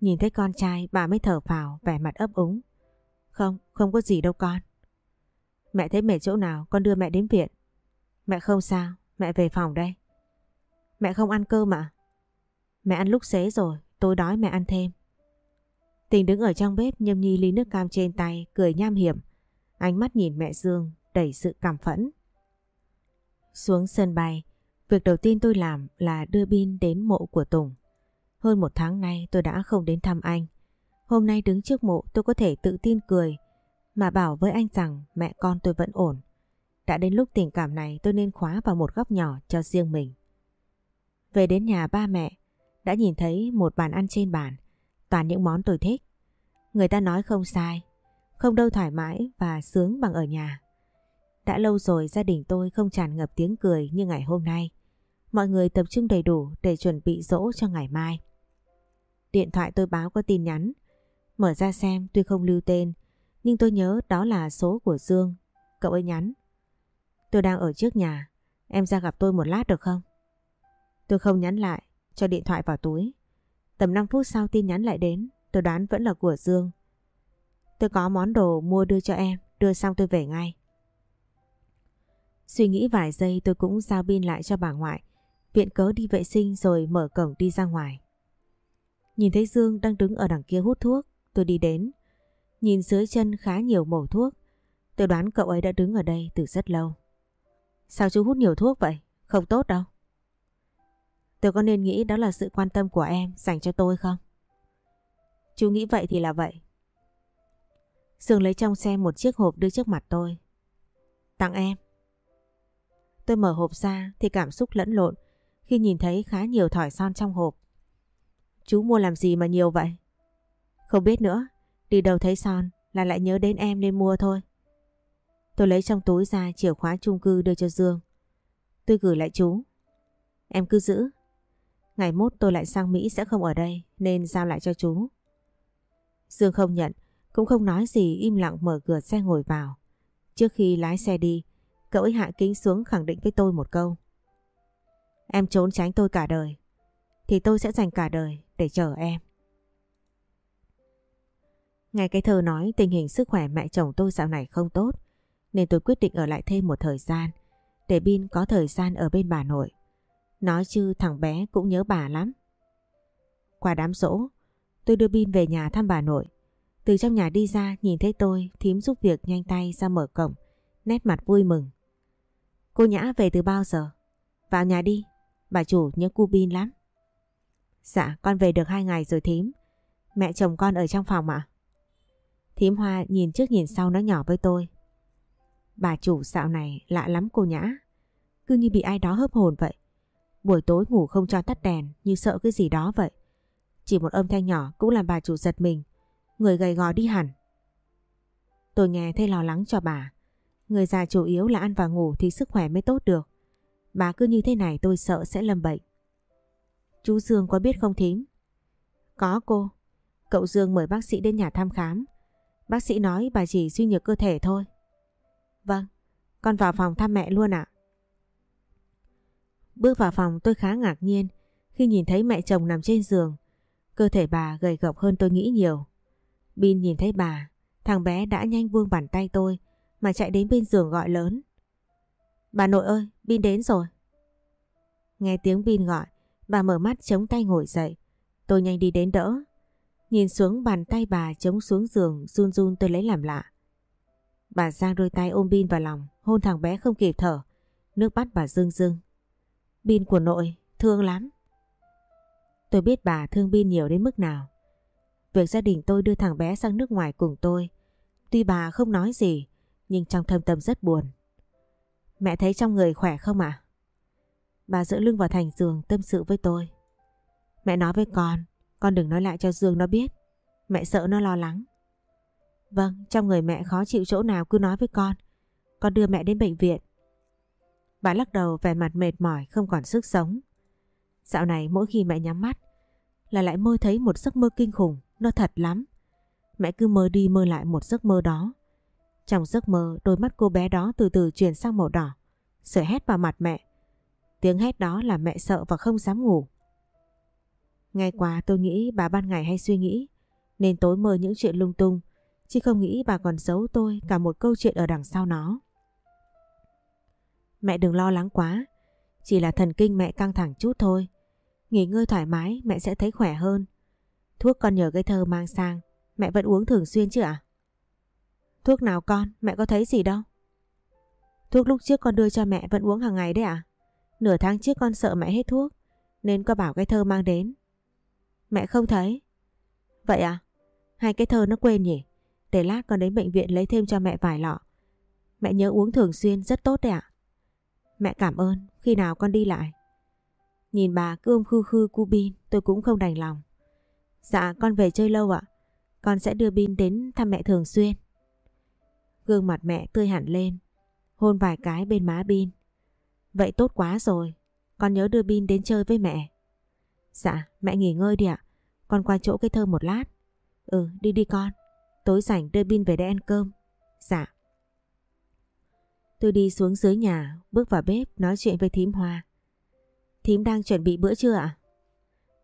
Nhìn thấy con trai bà mới thở phào vẻ mặt ấp úng. Không, không có gì đâu con. Mẹ thấy mệt chỗ nào con đưa mẹ đến viện. Mẹ không sao, mẹ về phòng đây. Mẹ không ăn cơm ạ? Mẹ ăn lúc xế rồi, tôi đói mẹ ăn thêm. Tình đứng ở trong bếp nhâm nhi ly nước cam trên tay, cười nham hiểm. Ánh mắt nhìn mẹ Dương đầy sự cảm phẫn. Xuống sân bay, việc đầu tiên tôi làm là đưa pin đến mộ của Tùng. Hơn một tháng nay tôi đã không đến thăm anh. Hôm nay đứng trước mộ tôi có thể tự tin cười mà bảo với anh rằng mẹ con tôi vẫn ổn. Đã đến lúc tình cảm này tôi nên khóa vào một góc nhỏ cho riêng mình. Về đến nhà ba mẹ, đã nhìn thấy một bàn ăn trên bàn, toàn những món tôi thích. Người ta nói không sai, không đâu thoải mái và sướng bằng ở nhà. Đã lâu rồi gia đình tôi không tràn ngập tiếng cười như ngày hôm nay. Mọi người tập trung đầy đủ để chuẩn bị dỗ cho ngày mai. Điện thoại tôi báo có tin nhắn. Mở ra xem tuy không lưu tên, nhưng tôi nhớ đó là số của Dương. Cậu ấy nhắn. Tôi đang ở trước nhà, em ra gặp tôi một lát được không? Tôi không nhắn lại, cho điện thoại vào túi. Tầm 5 phút sau tin nhắn lại đến, tôi đoán vẫn là của Dương. Tôi có món đồ mua đưa cho em, đưa xong tôi về ngay. Suy nghĩ vài giây tôi cũng giao pin lại cho bà ngoại, viện cớ đi vệ sinh rồi mở cổng đi ra ngoài. Nhìn thấy Dương đang đứng ở đằng kia hút thuốc, tôi đi đến. Nhìn dưới chân khá nhiều mẩu thuốc, tôi đoán cậu ấy đã đứng ở đây từ rất lâu. Sao chú hút nhiều thuốc vậy? Không tốt đâu. Tôi có nên nghĩ đó là sự quan tâm của em dành cho tôi không? Chú nghĩ vậy thì là vậy. Dương lấy trong xe một chiếc hộp đưa trước mặt tôi. Tặng em. Tôi mở hộp ra thì cảm xúc lẫn lộn khi nhìn thấy khá nhiều thỏi son trong hộp. Chú mua làm gì mà nhiều vậy? Không biết nữa, đi đâu thấy son là lại nhớ đến em nên mua thôi. Tôi lấy trong túi ra chìa khóa chung cư đưa cho Dương. Tôi gửi lại chú. Em cứ giữ. Ngày mốt tôi lại sang Mỹ sẽ không ở đây nên giao lại cho chú. Dương không nhận, cũng không nói gì im lặng mở cửa xe ngồi vào. Trước khi lái xe đi, cậu ấy hạ kính xuống khẳng định với tôi một câu. Em trốn tránh tôi cả đời, thì tôi sẽ dành cả đời để chờ em. Ngày cái thơ nói tình hình sức khỏe mẹ chồng tôi dạo này không tốt, nên tôi quyết định ở lại thêm một thời gian, để Bin có thời gian ở bên bà nội. Nói chứ thằng bé cũng nhớ bà lắm. Qua đám rỗ, tôi đưa Bin về nhà thăm bà nội. Từ trong nhà đi ra nhìn thấy tôi, thím giúp việc nhanh tay ra mở cổng, nét mặt vui mừng. Cô Nhã về từ bao giờ? Vào nhà đi, bà chủ nhớ cu Bin lắm. Dạ, con về được hai ngày rồi thím. Mẹ chồng con ở trong phòng ạ. Thím Hoa nhìn trước nhìn sau nói nhỏ với tôi. Bà chủ dạo này lạ lắm cô Nhã. Cứ như bị ai đó hấp hồn vậy. Buổi tối ngủ không cho tắt đèn như sợ cái gì đó vậy. Chỉ một âm thanh nhỏ cũng làm bà chủ giật mình. Người gầy gò đi hẳn. Tôi nghe thấy lo lắng cho bà. Người già chủ yếu là ăn và ngủ thì sức khỏe mới tốt được. Bà cứ như thế này tôi sợ sẽ lâm bệnh. Chú Dương có biết không thím? Có cô. Cậu Dương mời bác sĩ đến nhà thăm khám. Bác sĩ nói bà chỉ suy nhược cơ thể thôi. Vâng, con vào phòng thăm mẹ luôn ạ. Bước vào phòng tôi khá ngạc nhiên khi nhìn thấy mẹ chồng nằm trên giường. Cơ thể bà gầy gộc hơn tôi nghĩ nhiều. Bin nhìn thấy bà, thằng bé đã nhanh buông bàn tay tôi mà chạy đến bên giường gọi lớn. Bà nội ơi, Bin đến rồi. Nghe tiếng Bin gọi, bà mở mắt chống tay ngồi dậy. Tôi nhanh đi đến đỡ. Nhìn xuống bàn tay bà chống xuống giường run run tôi lấy làm lạ. Bà giang đôi tay ôm Bin vào lòng, hôn thằng bé không kịp thở. Nước mắt bà rưng rưng. Bin của nội, thương lắm. Tôi biết bà thương Bin nhiều đến mức nào. Việc gia đình tôi đưa thằng bé sang nước ngoài cùng tôi. Tuy bà không nói gì, nhưng trong thâm tâm rất buồn. Mẹ thấy trong người khỏe không ạ? Bà dựa lưng vào thành giường tâm sự với tôi. Mẹ nói với con, con đừng nói lại cho Dương nó biết. Mẹ sợ nó lo lắng. Vâng, trong người mẹ khó chịu chỗ nào cứ nói với con. Con đưa mẹ đến bệnh viện. Bà lắc đầu vẻ mặt mệt mỏi không còn sức sống. Dạo này mỗi khi mẹ nhắm mắt là lại mơ thấy một giấc mơ kinh khủng, nó thật lắm. Mẹ cứ mơ đi mơ lại một giấc mơ đó. Trong giấc mơ đôi mắt cô bé đó từ từ chuyển sang màu đỏ, sưởi hét vào mặt mẹ. Tiếng hét đó làm mẹ sợ và không dám ngủ. Ngay qua tôi nghĩ bà ban ngày hay suy nghĩ nên tối mơ những chuyện lung tung chứ không nghĩ bà còn giấu tôi cả một câu chuyện ở đằng sau nó. Mẹ đừng lo lắng quá, chỉ là thần kinh mẹ căng thẳng chút thôi. Nghỉ ngơi thoải mái mẹ sẽ thấy khỏe hơn. Thuốc con nhờ cây thơ mang sang, mẹ vẫn uống thường xuyên chứ ạ? Thuốc nào con, mẹ có thấy gì đâu. Thuốc lúc trước con đưa cho mẹ vẫn uống hàng ngày đấy ạ? Nửa tháng trước con sợ mẹ hết thuốc, nên có bảo cái thơ mang đến. Mẹ không thấy. Vậy à? Hai cái thơ nó quên nhỉ? Để lát con đến bệnh viện lấy thêm cho mẹ vài lọ. Mẹ nhớ uống thường xuyên rất tốt đấy ạ. Mẹ cảm ơn, khi nào con đi lại? Nhìn bà cứ ôm khư khư cu bin tôi cũng không đành lòng. Dạ con về chơi lâu ạ. Con sẽ đưa Bin đến thăm mẹ thường xuyên. Gương mặt mẹ tươi hẳn lên. Hôn vài cái bên má Bin. Vậy tốt quá rồi. Con nhớ đưa Bin đến chơi với mẹ. Dạ mẹ nghỉ ngơi đi ạ. Con qua chỗ cây thơ một lát. Ừ đi đi con. Tối rảnh đưa Bin về đây ăn cơm. Dạ. Tôi đi xuống dưới nhà, bước vào bếp nói chuyện với thím Hoa. Thím đang chuẩn bị bữa trưa ạ?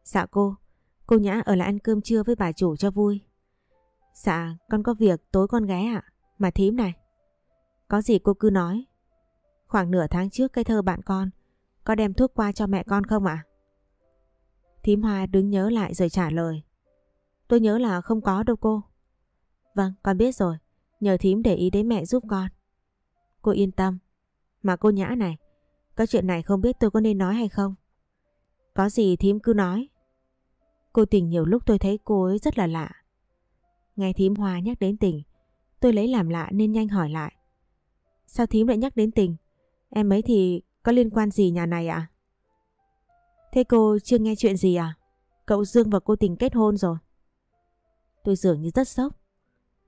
Dạ cô, cô Nhã ở lại ăn cơm trưa với bà chủ cho vui. Dạ, con có việc tối con ghé ạ. Mà thím này. Có gì cô cứ nói. Khoảng nửa tháng trước cây thơ bạn con có đem thuốc qua cho mẹ con không ạ? Thím Hoa đứng nhớ lại rồi trả lời. Tôi nhớ là không có đâu cô. Vâng, con biết rồi. Nhờ thím để ý đến mẹ giúp con. Cô yên tâm. Mà cô Nhã này, có chuyện này không biết tôi có nên nói hay không? Có gì thím cứ nói. Cô tình nhiều lúc tôi thấy cô ấy rất là lạ. Nghe thím Hoa nhắc đến tình, tôi lấy làm lạ nên nhanh hỏi lại. Sao thím lại nhắc đến tình? Em ấy thì có liên quan gì nhà này ạ? Thế cô chưa nghe chuyện gì à? Cậu Dương và cô tình kết hôn rồi. Tôi dường như rất sốc.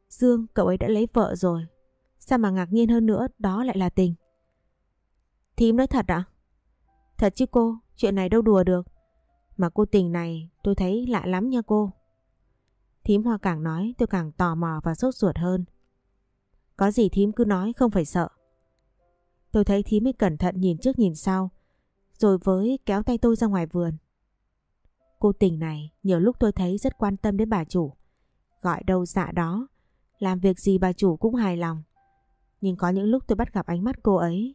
Dương, cậu ấy đã lấy vợ rồi. Sao mà ngạc nhiên hơn nữa, đó lại là tình. Thím nói thật ạ? Thật chứ cô, chuyện này đâu đùa được. Mà cô tình này tôi thấy lạ lắm nha cô. Thím Hoa càng nói tôi càng tò mò và sốt ruột hơn. Có gì thím cứ nói không phải sợ. Tôi thấy thím mới cẩn thận nhìn trước nhìn sau. Rồi với kéo tay tôi ra ngoài vườn. Cô tình này nhiều lúc tôi thấy rất quan tâm đến bà chủ. Gọi đâu dạ đó. Làm việc gì bà chủ cũng hài lòng. Nhưng có những lúc tôi bắt gặp ánh mắt cô ấy.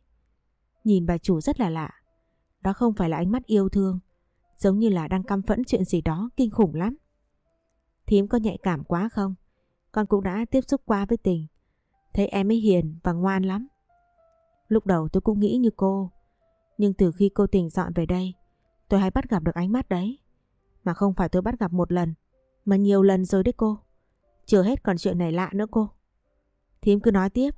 Nhìn bà chủ rất là lạ. Đó không phải là ánh mắt yêu thương. Giống như là đang căm phẫn chuyện gì đó kinh khủng lắm. Thím có nhạy cảm quá không? Con cũng đã tiếp xúc qua với tình. Thấy em ấy hiền và ngoan lắm. Lúc đầu tôi cũng nghĩ như cô. Nhưng từ khi cô tình dọn về đây, tôi hay bắt gặp được ánh mắt đấy. Mà không phải tôi bắt gặp một lần, mà nhiều lần rồi đấy cô. Chưa hết còn chuyện này lạ nữa cô. Thím cứ nói tiếp.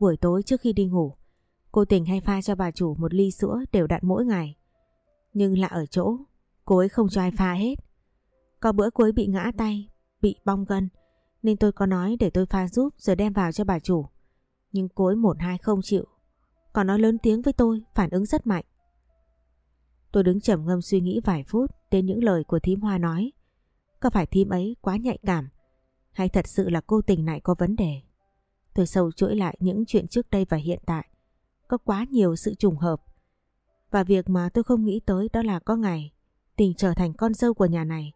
Buổi tối trước khi đi ngủ, cô tình hay pha cho bà chủ một ly sữa đều đặn mỗi ngày. Nhưng lạ ở chỗ, cô ấy không cho ai pha hết. Có bữa cô ấy bị ngã tay, bị bong gân, nên tôi có nói để tôi pha giúp rồi đem vào cho bà chủ. Nhưng cô ấy một hai không chịu, còn nói lớn tiếng với tôi, phản ứng rất mạnh. Tôi đứng trầm ngâm suy nghĩ vài phút đến những lời của thím Hoa nói. Có phải thím ấy quá nhạy cảm hay thật sự là cô tình này có vấn đề? Tôi sâu chuỗi lại những chuyện trước đây và hiện tại. Có quá nhiều sự trùng hợp. Và việc mà tôi không nghĩ tới đó là có ngày tình trở thành con dâu của nhà này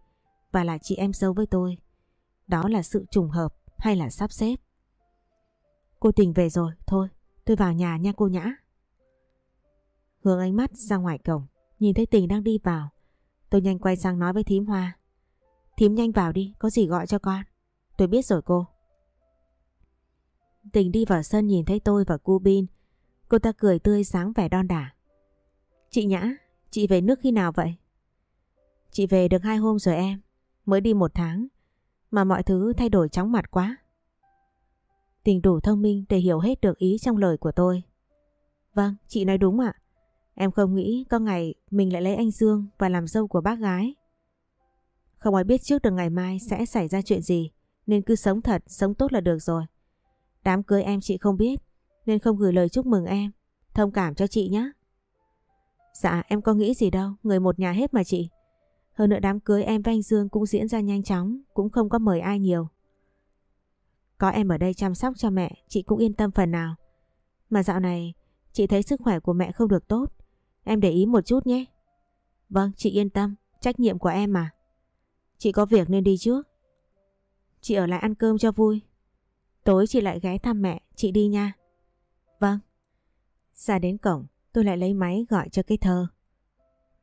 và là chị em dâu với tôi. Đó là sự trùng hợp hay là sắp xếp? Cô tình về rồi, thôi, tôi vào nhà nha cô Nhã. Hướng ánh mắt ra ngoài cổng, nhìn thấy tình đang đi vào. Tôi nhanh quay sang nói với thím Hoa. Thím nhanh vào đi, có gì gọi cho con. Tôi biết rồi cô. Tình đi vào sân nhìn thấy tôi và cu Bin. Cô ta cười tươi sáng vẻ đon đả. Chị Nhã, chị về nước khi nào vậy? Chị về được hai hôm rồi em. Mới đi một tháng mà mọi thứ thay đổi chóng mặt quá. Tình đủ thông minh để hiểu hết được ý trong lời của tôi. Vâng, chị nói đúng ạ. Em không nghĩ có ngày mình lại lấy anh Dương và làm dâu của bác gái. Không ai biết trước được ngày mai sẽ xảy ra chuyện gì nên cứ sống thật, sống tốt là được rồi. Đám cưới em chị không biết nên không gửi lời chúc mừng em thông cảm cho chị nhé. Dạ em có nghĩ gì đâu, người một nhà hết mà chị. Hơn nữa đám cưới em và anh Dương cũng diễn ra nhanh chóng, cũng không có mời ai nhiều. Có em ở đây chăm sóc cho mẹ, chị cũng yên tâm phần nào. Mà dạo này, chị thấy sức khỏe của mẹ không được tốt. Em để ý một chút nhé. Vâng, chị yên tâm, trách nhiệm của em mà. Chị có việc nên đi trước. Chị ở lại ăn cơm cho vui. Tối chị lại ghé thăm mẹ, chị đi nha. Vâng. Ra đến cổng, tôi lại lấy máy gọi cho cái thơ.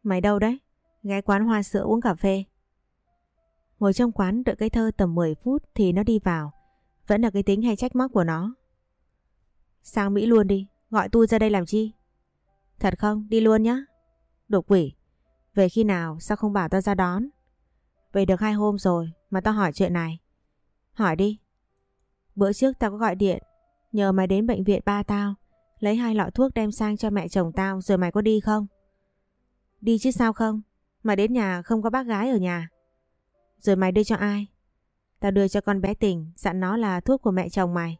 Mày đâu đấy? Ghé quán hoa sữa uống cà phê. Ngồi trong quán đợi cái thơ tầm 10 phút thì nó đi vào. Vẫn là cái tính hay trách móc của nó. Sang Mỹ luôn đi, gọi tôi ra đây làm chi? Thật không? Đi luôn nhá. Đồ quỷ, về khi nào sao không bảo tao ra đón? Về được hai hôm rồi mà tao hỏi chuyện này. Hỏi đi. Bữa trước tao có gọi điện, nhờ mày đến bệnh viện ba tao, lấy hai lọ thuốc đem sang cho mẹ chồng tao rồi mày có đi không? Đi chứ sao không? Mà đến nhà không có bác gái ở nhà. Rồi mày đưa cho ai? Tao đưa cho con bé Tình, dặn nó là thuốc của mẹ chồng mày.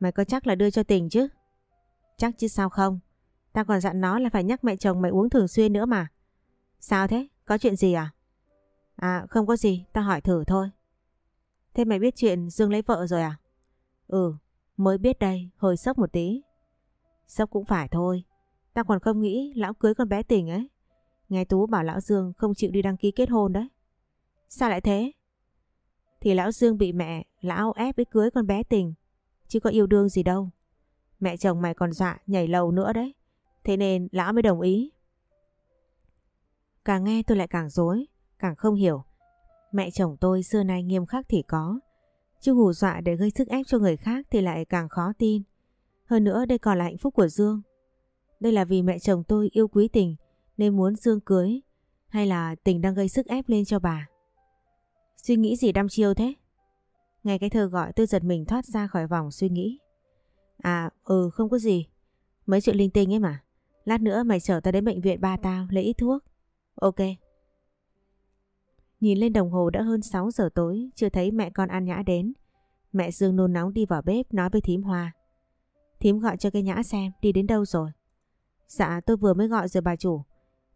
Mày có chắc là đưa cho Tình chứ? Chắc chứ sao không? Tao còn dặn nó là phải nhắc mẹ chồng mày uống thường xuyên nữa mà. Sao thế? Có chuyện gì à? À không có gì, tao hỏi thử thôi. Thế mày biết chuyện Dương lấy vợ rồi à? Ừ, mới biết đây, hơi sốc một tí. Sốc cũng phải thôi. Tao còn không nghĩ lão cưới con bé tình ấy. Nghe Tú bảo lão Dương không chịu đi đăng ký kết hôn đấy. Sao lại thế? Thì lão Dương bị mẹ, lão ép với cưới con bé tình. Chứ có yêu đương gì đâu. Mẹ chồng mày còn dọa nhảy lầu nữa đấy. Thế nên lão mới đồng ý. Càng nghe tôi lại càng dối, càng không hiểu. Mẹ chồng tôi xưa nay nghiêm khắc thì có. Chứ hù dọa để gây sức ép cho người khác thì lại càng khó tin. Hơn nữa đây còn là hạnh phúc của Dương. Đây là vì mẹ chồng tôi yêu quý tình, nên muốn Dương cưới, hay là tình đang gây sức ép lên cho bà. Suy nghĩ gì đăm chiêu thế? Nghe cái thơ gọi tôi giật mình thoát ra khỏi vòng suy nghĩ. À ừ không có gì. Mấy chuyện linh tinh ấy mà. Lát nữa mày chở tao đến bệnh viện ba tao lấy ít thuốc. Ok. Nhìn lên đồng hồ đã hơn 6 giờ tối, chưa thấy mẹ con An Nhã đến. Mẹ Dương nôn nóng đi vào bếp nói với thím Hoa. Thím gọi cho cái Nhã xem đi đến đâu rồi. Dạ tôi vừa mới gọi rồi bà chủ.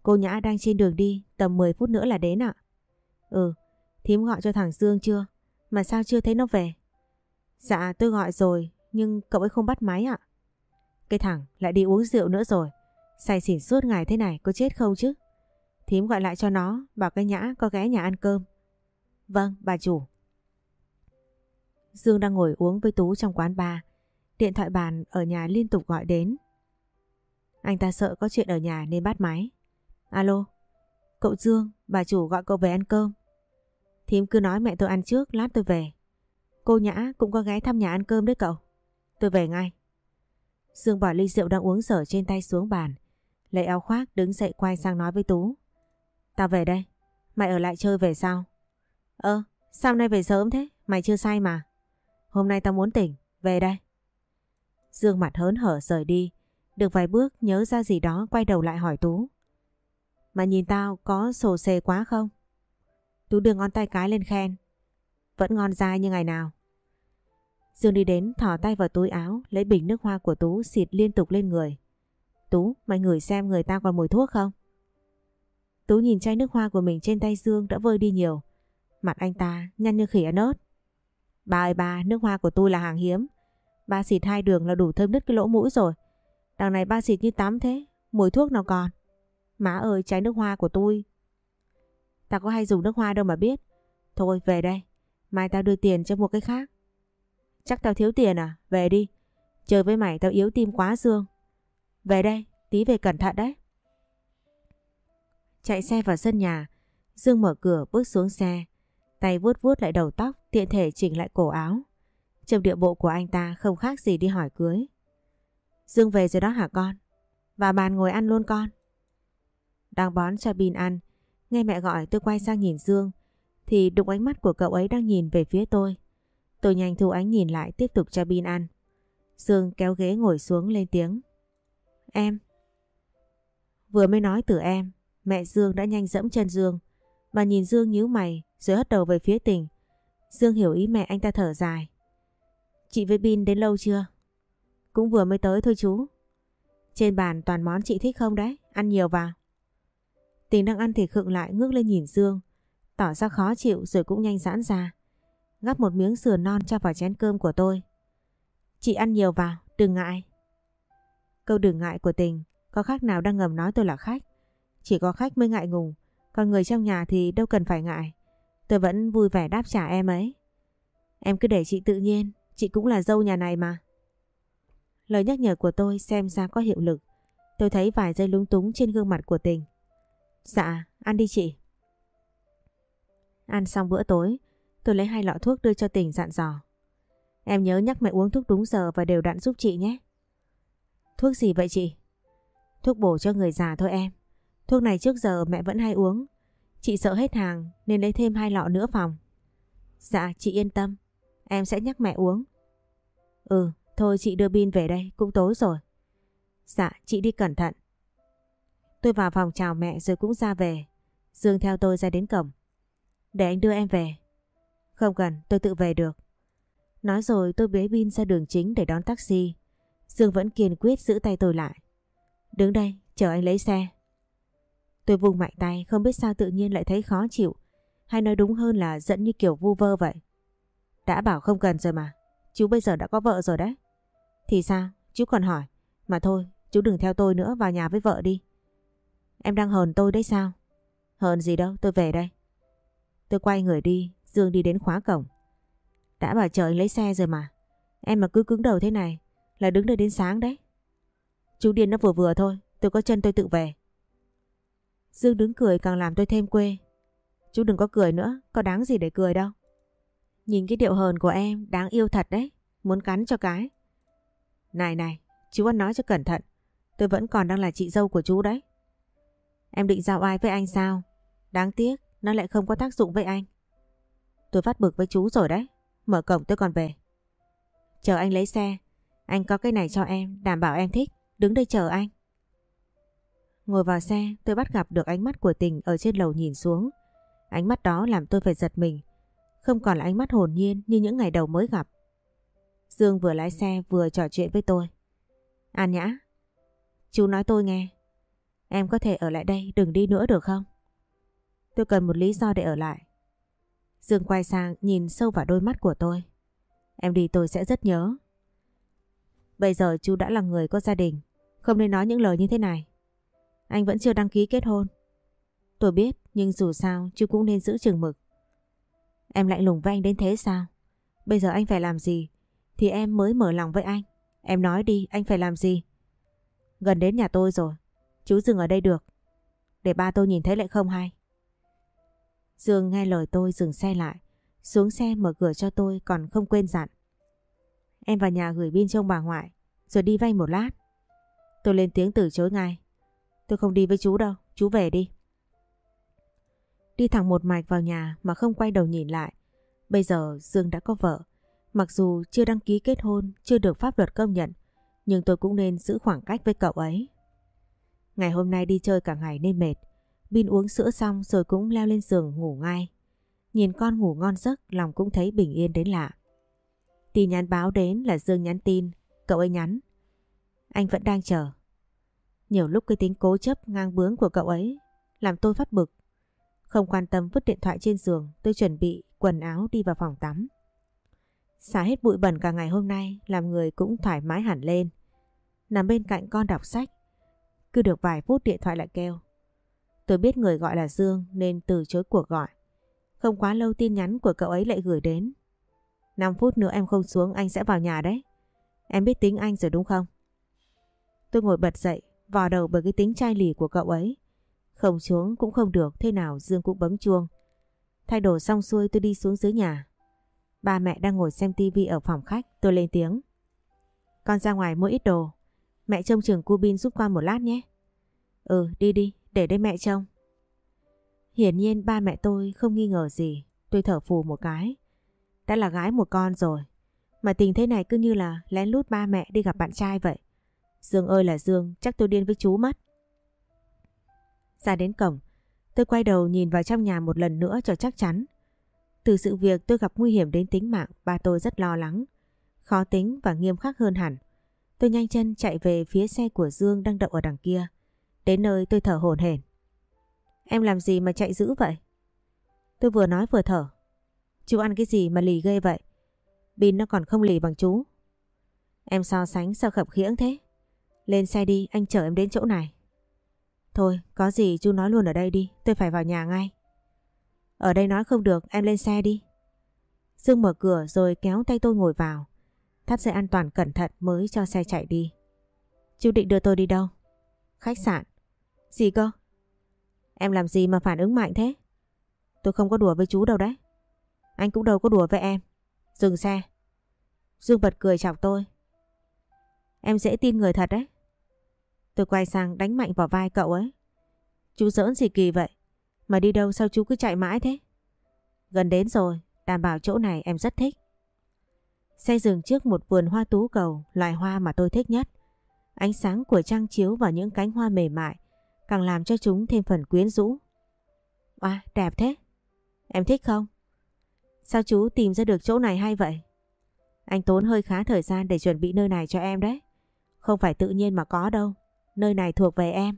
Cô Nhã đang trên đường đi, tầm 10 phút nữa là đến ạ. Ừ, thím gọi cho thằng Dương chưa? Mà sao chưa thấy nó về? Dạ tôi gọi rồi, nhưng cậu ấy không bắt máy ạ. Cái thằng lại đi uống rượu nữa rồi. Say xỉn suốt ngày thế này có chết không chứ? Thím gọi lại cho nó, bảo cái nhã có ghé nhà ăn cơm. Vâng, bà chủ. Dương đang ngồi uống với Tú trong quán bar. Điện thoại bàn ở nhà liên tục gọi đến. Anh ta sợ có chuyện ở nhà nên bắt máy. Alo, cậu Dương, bà chủ gọi cậu về ăn cơm. Thím cứ nói mẹ tôi ăn trước, lát tôi về. Cô Nhã cũng có ghé thăm nhà ăn cơm đấy cậu. Tôi về ngay. Dương bỏ ly rượu đang uống dở trên tay xuống bàn. Lấy áo khoác đứng dậy quay sang nói với Tú. Tao về đây. Mày ở lại chơi về sao? Ơ, sao nay về sớm thế? Mày chưa say mà. Hôm nay tao muốn tỉnh. Về đây. Dương mặt hớn hở rời đi. Được vài bước nhớ ra gì đó quay đầu lại hỏi Tú. Mà nhìn tao có sồ xề quá không? Tú đưa ngón tay cái lên khen. Vẫn ngon dai như ngày nào. Dương đi đến thỏ tay vào túi áo lấy bình nước hoa của Tú xịt liên tục lên người. Tú, mày ngửi xem người ta còn mùi thuốc không? Tú nhìn chai nước hoa của mình trên tay Dương đã vơi đi nhiều. Mặt anh ta nhăn như khỉ ăn ớt. Ba ơi ba, nước hoa của tôi là hàng hiếm. Ba xịt hai đường là đủ thơm nứt cái lỗ mũi rồi. Đằng này ba xịt như tắm thế, mùi thuốc nào còn. Má ơi, chai nước hoa của tôi. Tao có hay dùng nước hoa đâu mà biết. Thôi về đây, mai tao đưa tiền cho mua cái khác. Chắc tao thiếu tiền à? Về đi. Chơi với mày tao yếu tim quá Dương. Về đây, tí về cẩn thận đấy. Chạy xe vào sân nhà, Dương mở cửa bước xuống xe, tay vuốt vuốt lại đầu tóc, tiện thể chỉnh lại cổ áo. Trong điệu bộ của anh ta không khác gì đi hỏi cưới. Dương về rồi đó hả con? Và bàn ngồi ăn luôn con. Đang bón cho Bin ăn, nghe mẹ gọi tôi quay sang nhìn Dương, thì đụng ánh mắt của cậu ấy đang nhìn về phía tôi. Tôi nhanh thu ánh nhìn lại tiếp tục cho Bin ăn. Dương kéo ghế ngồi xuống lên tiếng. Em. Vừa mới nói từ em, Mẹ Dương đã nhanh dẫm chân Dương. Bà nhìn Dương nhíu mày rồi hất đầu về phía tình. Dương hiểu ý mẹ anh ta thở dài. Chị với Bin đến lâu chưa? Cũng vừa mới tới thôi chú. Trên bàn toàn món chị thích không đấy, ăn nhiều vào. Tình đang ăn thì khựng lại ngước lên nhìn Dương, tỏ ra khó chịu rồi cũng nhanh giãn ra. Gắp một miếng sườn non cho vào chén cơm của tôi. Chị ăn nhiều vào, đừng ngại. Câu đừng ngại của tình, có khác nào đang ngầm nói tôi là khách. Chỉ có khách mới ngại ngùng, còn người trong nhà thì đâu cần phải ngại. Tôi vẫn vui vẻ đáp trả em ấy. Em cứ để chị tự nhiên, chị cũng là dâu nhà này mà. Lời nhắc nhở của tôi xem ra có hiệu lực. Tôi thấy vài giây lúng túng trên gương mặt của tình. Dạ, ăn đi chị. Ăn xong bữa tối, tôi lấy hai lọ thuốc đưa cho tình dặn dò. Em nhớ nhắc mẹ uống thuốc đúng giờ và đều đặn giúp chị nhé. Thuốc gì vậy chị? Thuốc bổ cho người già thôi em. Thuốc này trước giờ mẹ vẫn hay uống. Chị sợ hết hàng nên lấy thêm hai lọ nữa phòng. Dạ chị yên tâm. Em sẽ nhắc mẹ uống. Ừ, thôi chị đưa pin về đây, cũng tối rồi. Dạ, chị đi cẩn thận. Tôi vào phòng chào mẹ rồi cũng ra về. Dương theo tôi ra đến cổng. Để anh đưa em về. Không cần, tôi tự về được. Nói rồi tôi bế pin ra đường chính để đón taxi. Dương vẫn kiên quyết giữ tay tôi lại. Đứng đây, chờ anh lấy xe. Tôi vùng mạnh tay, không biết sao tự nhiên lại thấy khó chịu. Hay nói đúng hơn là giận như kiểu vu vơ vậy. Đã bảo không cần rồi mà. Chú bây giờ đã có vợ rồi đấy. Thì sao? Chú còn hỏi. Mà thôi, chú đừng theo tôi nữa vào nhà với vợ đi. Em đang hờn tôi đấy sao? Hờn gì đâu, tôi về đây. Tôi quay người đi, Dương đi đến khóa cổng. Đã bảo chờ anh lấy xe rồi mà. Em mà cứ cứng đầu thế này là đứng đây đến sáng đấy. Chú điên nó vừa vừa thôi, tôi có chân tôi tự về. Dương đứng cười càng làm tôi thêm quê. Chú đừng có cười nữa, có đáng gì để cười đâu. Nhìn cái điệu hờn của em đáng yêu thật đấy, muốn cắn cho cái. Này này, chú ăn nói cho cẩn thận, tôi vẫn còn đang là chị dâu của chú đấy. Em định giao ai với anh sao? Đáng tiếc, nó lại không có tác dụng với anh. Tôi phát bực với chú rồi đấy, mở cổng tôi còn về. Chờ anh lấy xe, anh có cái này cho em, đảm bảo em thích, đứng đây chờ anh. Ngồi vào xe, tôi bắt gặp được ánh mắt của tình ở trên lầu nhìn xuống. Ánh mắt đó làm tôi phải giật mình, không còn là ánh mắt hồn nhiên như những ngày đầu mới gặp. Dương vừa lái xe vừa trò chuyện với tôi. An Nhã, chú nói tôi nghe, em có thể ở lại đây đừng đi nữa được không? Tôi cần một lý do để ở lại. Dương quay sang nhìn sâu vào đôi mắt của tôi. Em đi tôi sẽ rất nhớ. Bây giờ chú đã là người có gia đình, không nên nói những lời như thế này. Anh vẫn chưa đăng ký kết hôn. Tôi biết, nhưng dù sao chú cũng nên giữ chừng mực. Em lạnh lùng với anh đến thế sao? Bây giờ anh phải làm gì? Thì em mới mở lòng với anh. Em nói đi, anh phải làm gì? Gần đến nhà tôi rồi. Chú dừng ở đây được. Để ba tôi nhìn thấy lại không hay. Dương nghe lời tôi dừng xe lại. Xuống xe mở cửa cho tôi còn không quên dặn. Em vào nhà gửi pin cho ông bà ngoại. Rồi đi vay một lát. Tôi lên tiếng từ chối ngay. Tôi không đi với chú đâu. Chú về đi. Đi thẳng một mạch vào nhà mà không quay đầu nhìn lại. Bây giờ Dương đã có vợ. Mặc dù chưa đăng ký kết hôn, chưa được pháp luật công nhận, nhưng tôi cũng nên giữ khoảng cách với cậu ấy. Ngày hôm nay đi chơi cả ngày nên mệt. Bin uống sữa xong rồi cũng leo lên giường ngủ ngay. Nhìn con ngủ ngon giấc lòng cũng thấy bình yên đến lạ. Tin nhắn báo đến là Dương nhắn tin, cậu ấy nhắn. Anh vẫn đang chờ. Nhiều lúc cái tính cố chấp ngang bướng của cậu ấy làm tôi phát bực. Không quan tâm vứt điện thoại trên giường, tôi chuẩn bị quần áo đi vào phòng tắm. Xả hết bụi bẩn cả ngày hôm nay, làm người cũng thoải mái hẳn lên. Nằm bên cạnh con đọc sách, cứ được vài phút điện thoại lại kêu. Tôi biết người gọi là Dương nên từ chối cuộc gọi. Không quá lâu tin nhắn của cậu ấy lại gửi đến. 5 phút nữa em không xuống anh sẽ vào nhà đấy. Em biết tính anh rồi đúng không? Tôi ngồi bật dậy, vò đầu bởi cái tính chai lì của cậu ấy. Không xuống cũng không được, thế nào Dương cũng bấm chuông. Thay đồ xong xuôi tôi đi xuống dưới nhà. Ba mẹ đang ngồi xem tivi ở phòng khách, tôi lên tiếng. Con ra ngoài mua ít đồ. Mẹ trông trường cu bin giúp con một lát nhé. Ừ, đi đi, để đây mẹ trông. Hiển nhiên ba mẹ tôi không nghi ngờ gì, tôi thở phù một cái. Đã là gái một con rồi, mà tình thế này cứ như là lén lút ba mẹ đi gặp bạn trai vậy. Dương ơi là Dương, chắc tôi điên với chú mất. Ra đến cổng, tôi quay đầu nhìn vào trong nhà một lần nữa cho chắc chắn. Từ sự việc tôi gặp nguy hiểm đến tính mạng, ba tôi rất lo lắng, khó tính và nghiêm khắc hơn hẳn. Tôi nhanh chân chạy về phía xe của Dương đang đậu ở đằng kia. Đến nơi tôi thở hổn hển. Em làm gì mà chạy dữ vậy? Tôi vừa nói vừa thở. Chú ăn cái gì mà lì ghê vậy? Bin nó còn không lì bằng chú. Em so sánh sao khập khiễng thế? Lên xe đi, anh chở em đến chỗ này. Thôi, có gì chú nói luôn ở đây đi, tôi phải vào nhà ngay. Ở đây nói không được, em lên xe đi. Dương mở cửa rồi kéo tay tôi ngồi vào. Thắt dây an toàn cẩn thận mới cho xe chạy đi. Chú định đưa tôi đi đâu? Khách sạn. Gì cơ? Em làm gì mà phản ứng mạnh thế? Tôi không có đùa với chú đâu đấy. Anh cũng đâu có đùa với em. Dừng xe. Dương bật cười chọc tôi. Em dễ tin người thật đấy. Tôi quay sang đánh mạnh vào vai cậu ấy. Chú giỡn gì kỳ vậy? Mà đi đâu sao chú cứ chạy mãi thế? Gần đến rồi, đảm bảo chỗ này em rất thích. Xe dừng trước một vườn hoa tú cầu, loài hoa mà tôi thích nhất. Ánh sáng của trăng chiếu vào những cánh hoa mềm mại, càng làm cho chúng thêm phần quyến rũ. À, đẹp thế. Em thích không? Sao chú tìm ra được chỗ này hay vậy? Anh tốn hơi khá thời gian để chuẩn bị nơi này cho em đấy. Không phải tự nhiên mà có đâu. Nơi này thuộc về em.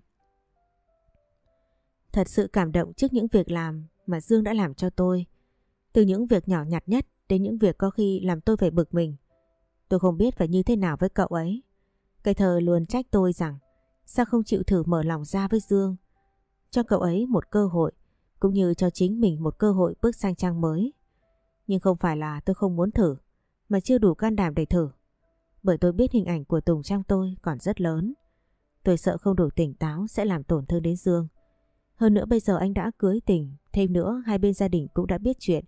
Thật sự cảm động trước những việc làm mà Dương đã làm cho tôi. Từ những việc nhỏ nhặt nhất đến những việc có khi làm tôi phải bực mình. Tôi không biết phải như thế nào với cậu ấy. Cây thờ luôn trách tôi rằng sao không chịu thử mở lòng ra với Dương. Cho cậu ấy một cơ hội, cũng như cho chính mình một cơ hội bước sang trang mới. Nhưng không phải là tôi không muốn thử, mà chưa đủ can đảm để thử. Bởi tôi biết hình ảnh của Tùng trong tôi còn rất lớn. Tôi sợ không đủ tỉnh táo sẽ làm tổn thương đến Dương. Hơn nữa bây giờ anh đã cưới tình, thêm nữa hai bên gia đình cũng đã biết chuyện.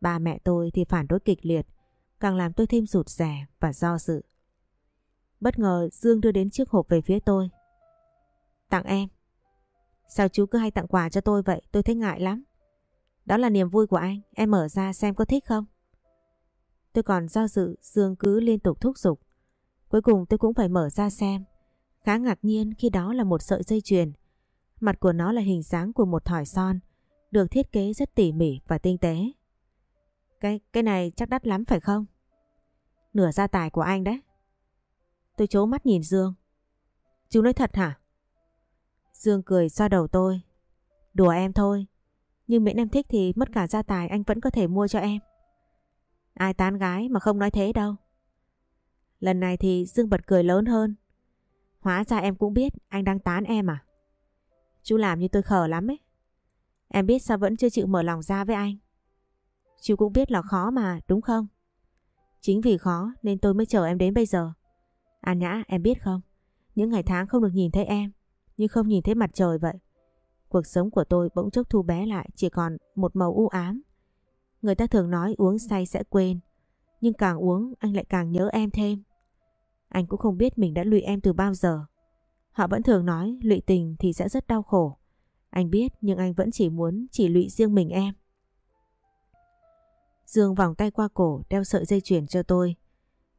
Ba mẹ tôi thì phản đối kịch liệt, càng làm tôi thêm rụt rè và do dự. Bất ngờ Dương đưa đến chiếc hộp về phía tôi. Tặng em. Sao chú cứ hay tặng quà cho tôi vậy, tôi thấy ngại lắm. Đó là niềm vui của anh, em mở ra xem có thích không? Tôi còn do dự, Dương cứ liên tục thúc giục. Cuối cùng tôi cũng phải mở ra xem. Khá ngạc nhiên khi đó là một sợi dây chuyền. Mặt của nó là hình dáng của một thỏi son, được thiết kế rất tỉ mỉ và tinh tế. Cái cái này chắc đắt lắm phải không? Nửa gia tài của anh đấy. Tôi chố mắt nhìn Dương. Chú nói thật hả? Dương cười xoa đầu tôi. Đùa em thôi. Nhưng miễn em thích thì mất cả gia tài anh vẫn có thể mua cho em. Ai tán gái mà không nói thế đâu. Lần này thì Dương bật cười lớn hơn. Hóa ra em cũng biết anh đang tán em à? Chú làm như tôi khờ lắm ấy. Em biết sao vẫn chưa chịu mở lòng ra với anh. Chú cũng biết là khó mà, đúng không? Chính vì khó nên tôi mới chờ em đến bây giờ. An Nhã, em biết không? Những ngày tháng không được nhìn thấy em, như không nhìn thấy mặt trời vậy. Cuộc sống của tôi bỗng chốc thu bé lại chỉ còn một màu u ám. Người ta thường nói uống say sẽ quên, nhưng càng uống anh lại càng nhớ em thêm. Anh cũng không biết mình đã lụy em từ bao giờ. Họ vẫn thường nói lụy tình thì sẽ rất đau khổ. Anh biết nhưng anh vẫn chỉ muốn chỉ lụy riêng mình em. Dương vòng tay qua cổ đeo sợi dây chuyền cho tôi.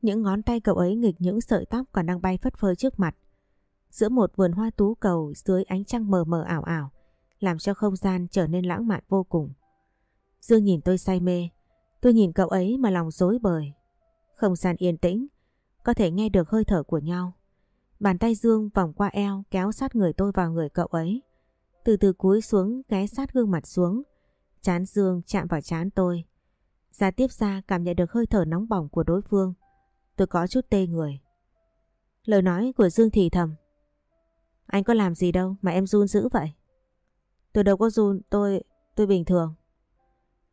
Những ngón tay cậu ấy nghịch những sợi tóc còn đang bay phất phơ trước mặt. Giữa một vườn hoa tú cầu dưới ánh trăng mờ mờ ảo ảo, làm cho không gian trở nên lãng mạn vô cùng. Dương nhìn tôi say mê, tôi nhìn cậu ấy mà lòng dối bời. Không gian yên tĩnh, có thể nghe được hơi thở của nhau. Bàn tay Dương vòng qua eo kéo sát người tôi vào người cậu ấy. Từ từ cúi xuống ghé sát gương mặt xuống. Chán Dương chạm vào chán tôi. Ra tiếp ra cảm nhận được hơi thở nóng bỏng của đối phương. Tôi có chút tê người. Lời nói của Dương thì thầm. Anh có làm gì đâu mà em run dữ vậy? Tôi đâu có run, tôi... tôi bình thường.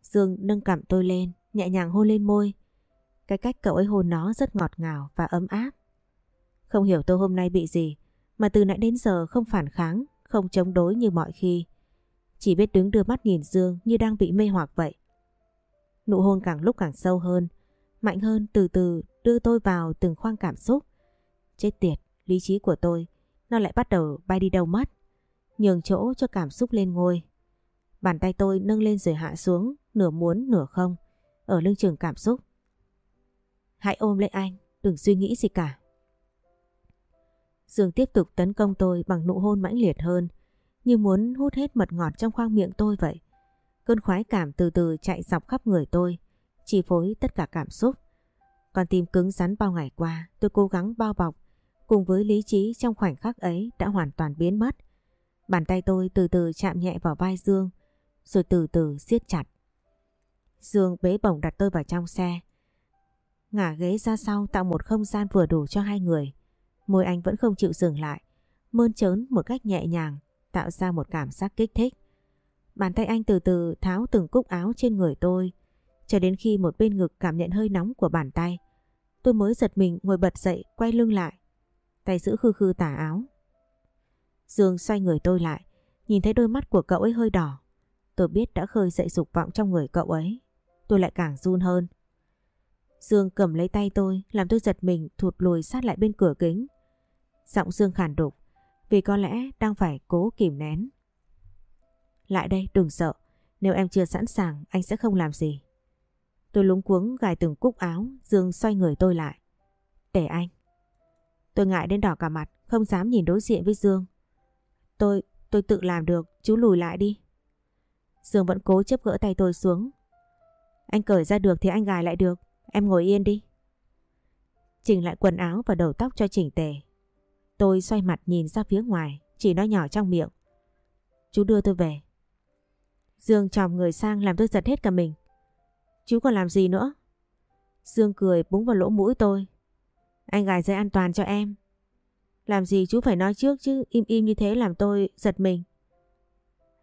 Dương nâng cằm tôi lên, nhẹ nhàng hôn lên môi. Cái cách cậu ấy hôn nó rất ngọt ngào và ấm áp. Không hiểu tôi hôm nay bị gì, mà từ nãy đến giờ không phản kháng, không chống đối như mọi khi. Chỉ biết đứng đưa mắt nhìn Dương như đang bị mê hoặc vậy. Nụ hôn càng lúc càng sâu hơn, mạnh hơn từ từ đưa tôi vào từng khoang cảm xúc. Chết tiệt, lý trí của tôi, nó lại bắt đầu bay đi đâu mất. Nhường chỗ cho cảm xúc lên ngôi. Bàn tay tôi nâng lên rồi hạ xuống, nửa muốn nửa không, ở lưng trường cảm xúc. Hãy ôm lấy anh, đừng suy nghĩ gì cả. Dương tiếp tục tấn công tôi bằng nụ hôn mãnh liệt hơn, như muốn hút hết mật ngọt trong khoang miệng tôi vậy. Cơn khoái cảm từ từ chạy dọc khắp người tôi, chi phối tất cả cảm xúc. Con tim cứng rắn bao ngày qua, tôi cố gắng bao bọc cùng với lý trí trong khoảnh khắc ấy đã hoàn toàn biến mất. Bàn tay tôi từ từ chạm nhẹ vào vai Dương, rồi từ từ siết chặt. Dương bế bổng đặt tôi vào trong xe. Ngả ghế ra sau tạo một không gian vừa đủ cho hai người. Môi anh vẫn không chịu dừng lại, mơn trớn một cách nhẹ nhàng, tạo ra một cảm giác kích thích. Bàn tay anh từ từ tháo từng cúc áo trên người tôi, cho đến khi một bên ngực cảm nhận hơi nóng của bàn tay. Tôi mới giật mình ngồi bật dậy quay lưng lại. Tay giữ khư khư tả áo. Dương xoay người tôi lại, nhìn thấy đôi mắt của cậu ấy hơi đỏ. Tôi biết đã khơi dậy dục vọng trong người cậu ấy. Tôi lại càng run hơn. Dương cầm lấy tay tôi làm tôi giật mình thụt lùi sát lại bên cửa kính. Giọng Dương khản đục vì có lẽ đang phải cố kìm nén. Lại đây đừng sợ, nếu em chưa sẵn sàng anh sẽ không làm gì. Tôi lúng cuống gài từng cúc áo, Dương xoay người tôi lại. Để anh. Tôi ngại đến đỏ cả mặt, không dám nhìn đối diện với Dương. Tôi, tôi tự làm được, chú lùi lại đi. Dương vẫn cố chấp gỡ tay tôi xuống. Anh cởi ra được thì anh gài lại được, em ngồi yên đi. Chỉnh lại quần áo và đầu tóc cho chỉnh tề. Tôi xoay mặt nhìn ra phía ngoài, chỉ nói nhỏ trong miệng. Chú đưa tôi về. Dương chòm người sang làm tôi giật hết cả mình. Chú còn làm gì nữa? Dương cười búng vào lỗ mũi tôi. Anh gài dây an toàn cho em. Làm gì chú phải nói trước chứ im im như thế làm tôi giật mình.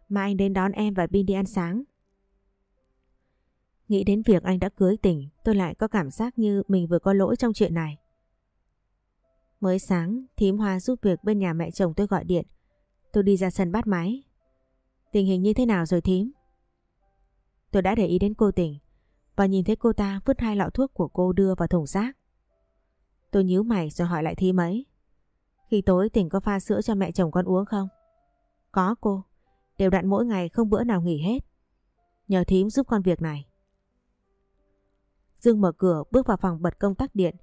Mà anh đến đón em và Bin đi ăn sáng. Nghĩ đến việc anh đã cưới tỉnh tôi lại có cảm giác như mình vừa có lỗi trong chuyện này. Mới sáng thím Hoa giúp việc bên nhà mẹ chồng tôi gọi điện. Tôi đi ra sân bắt máy. Tình hình như thế nào rồi thím? Tôi đã để ý đến cô tỉnh và nhìn thấy cô ta vứt hai lọ thuốc của cô đưa vào thùng rác. Tôi nhíu mày rồi hỏi lại thím ấy. Khi tối tỉnh có pha sữa cho mẹ chồng con uống không? Có cô, đều đặn mỗi ngày không bữa nào nghỉ hết. Nhờ thím giúp con việc này. Dương mở cửa bước vào phòng bật công tắc điện.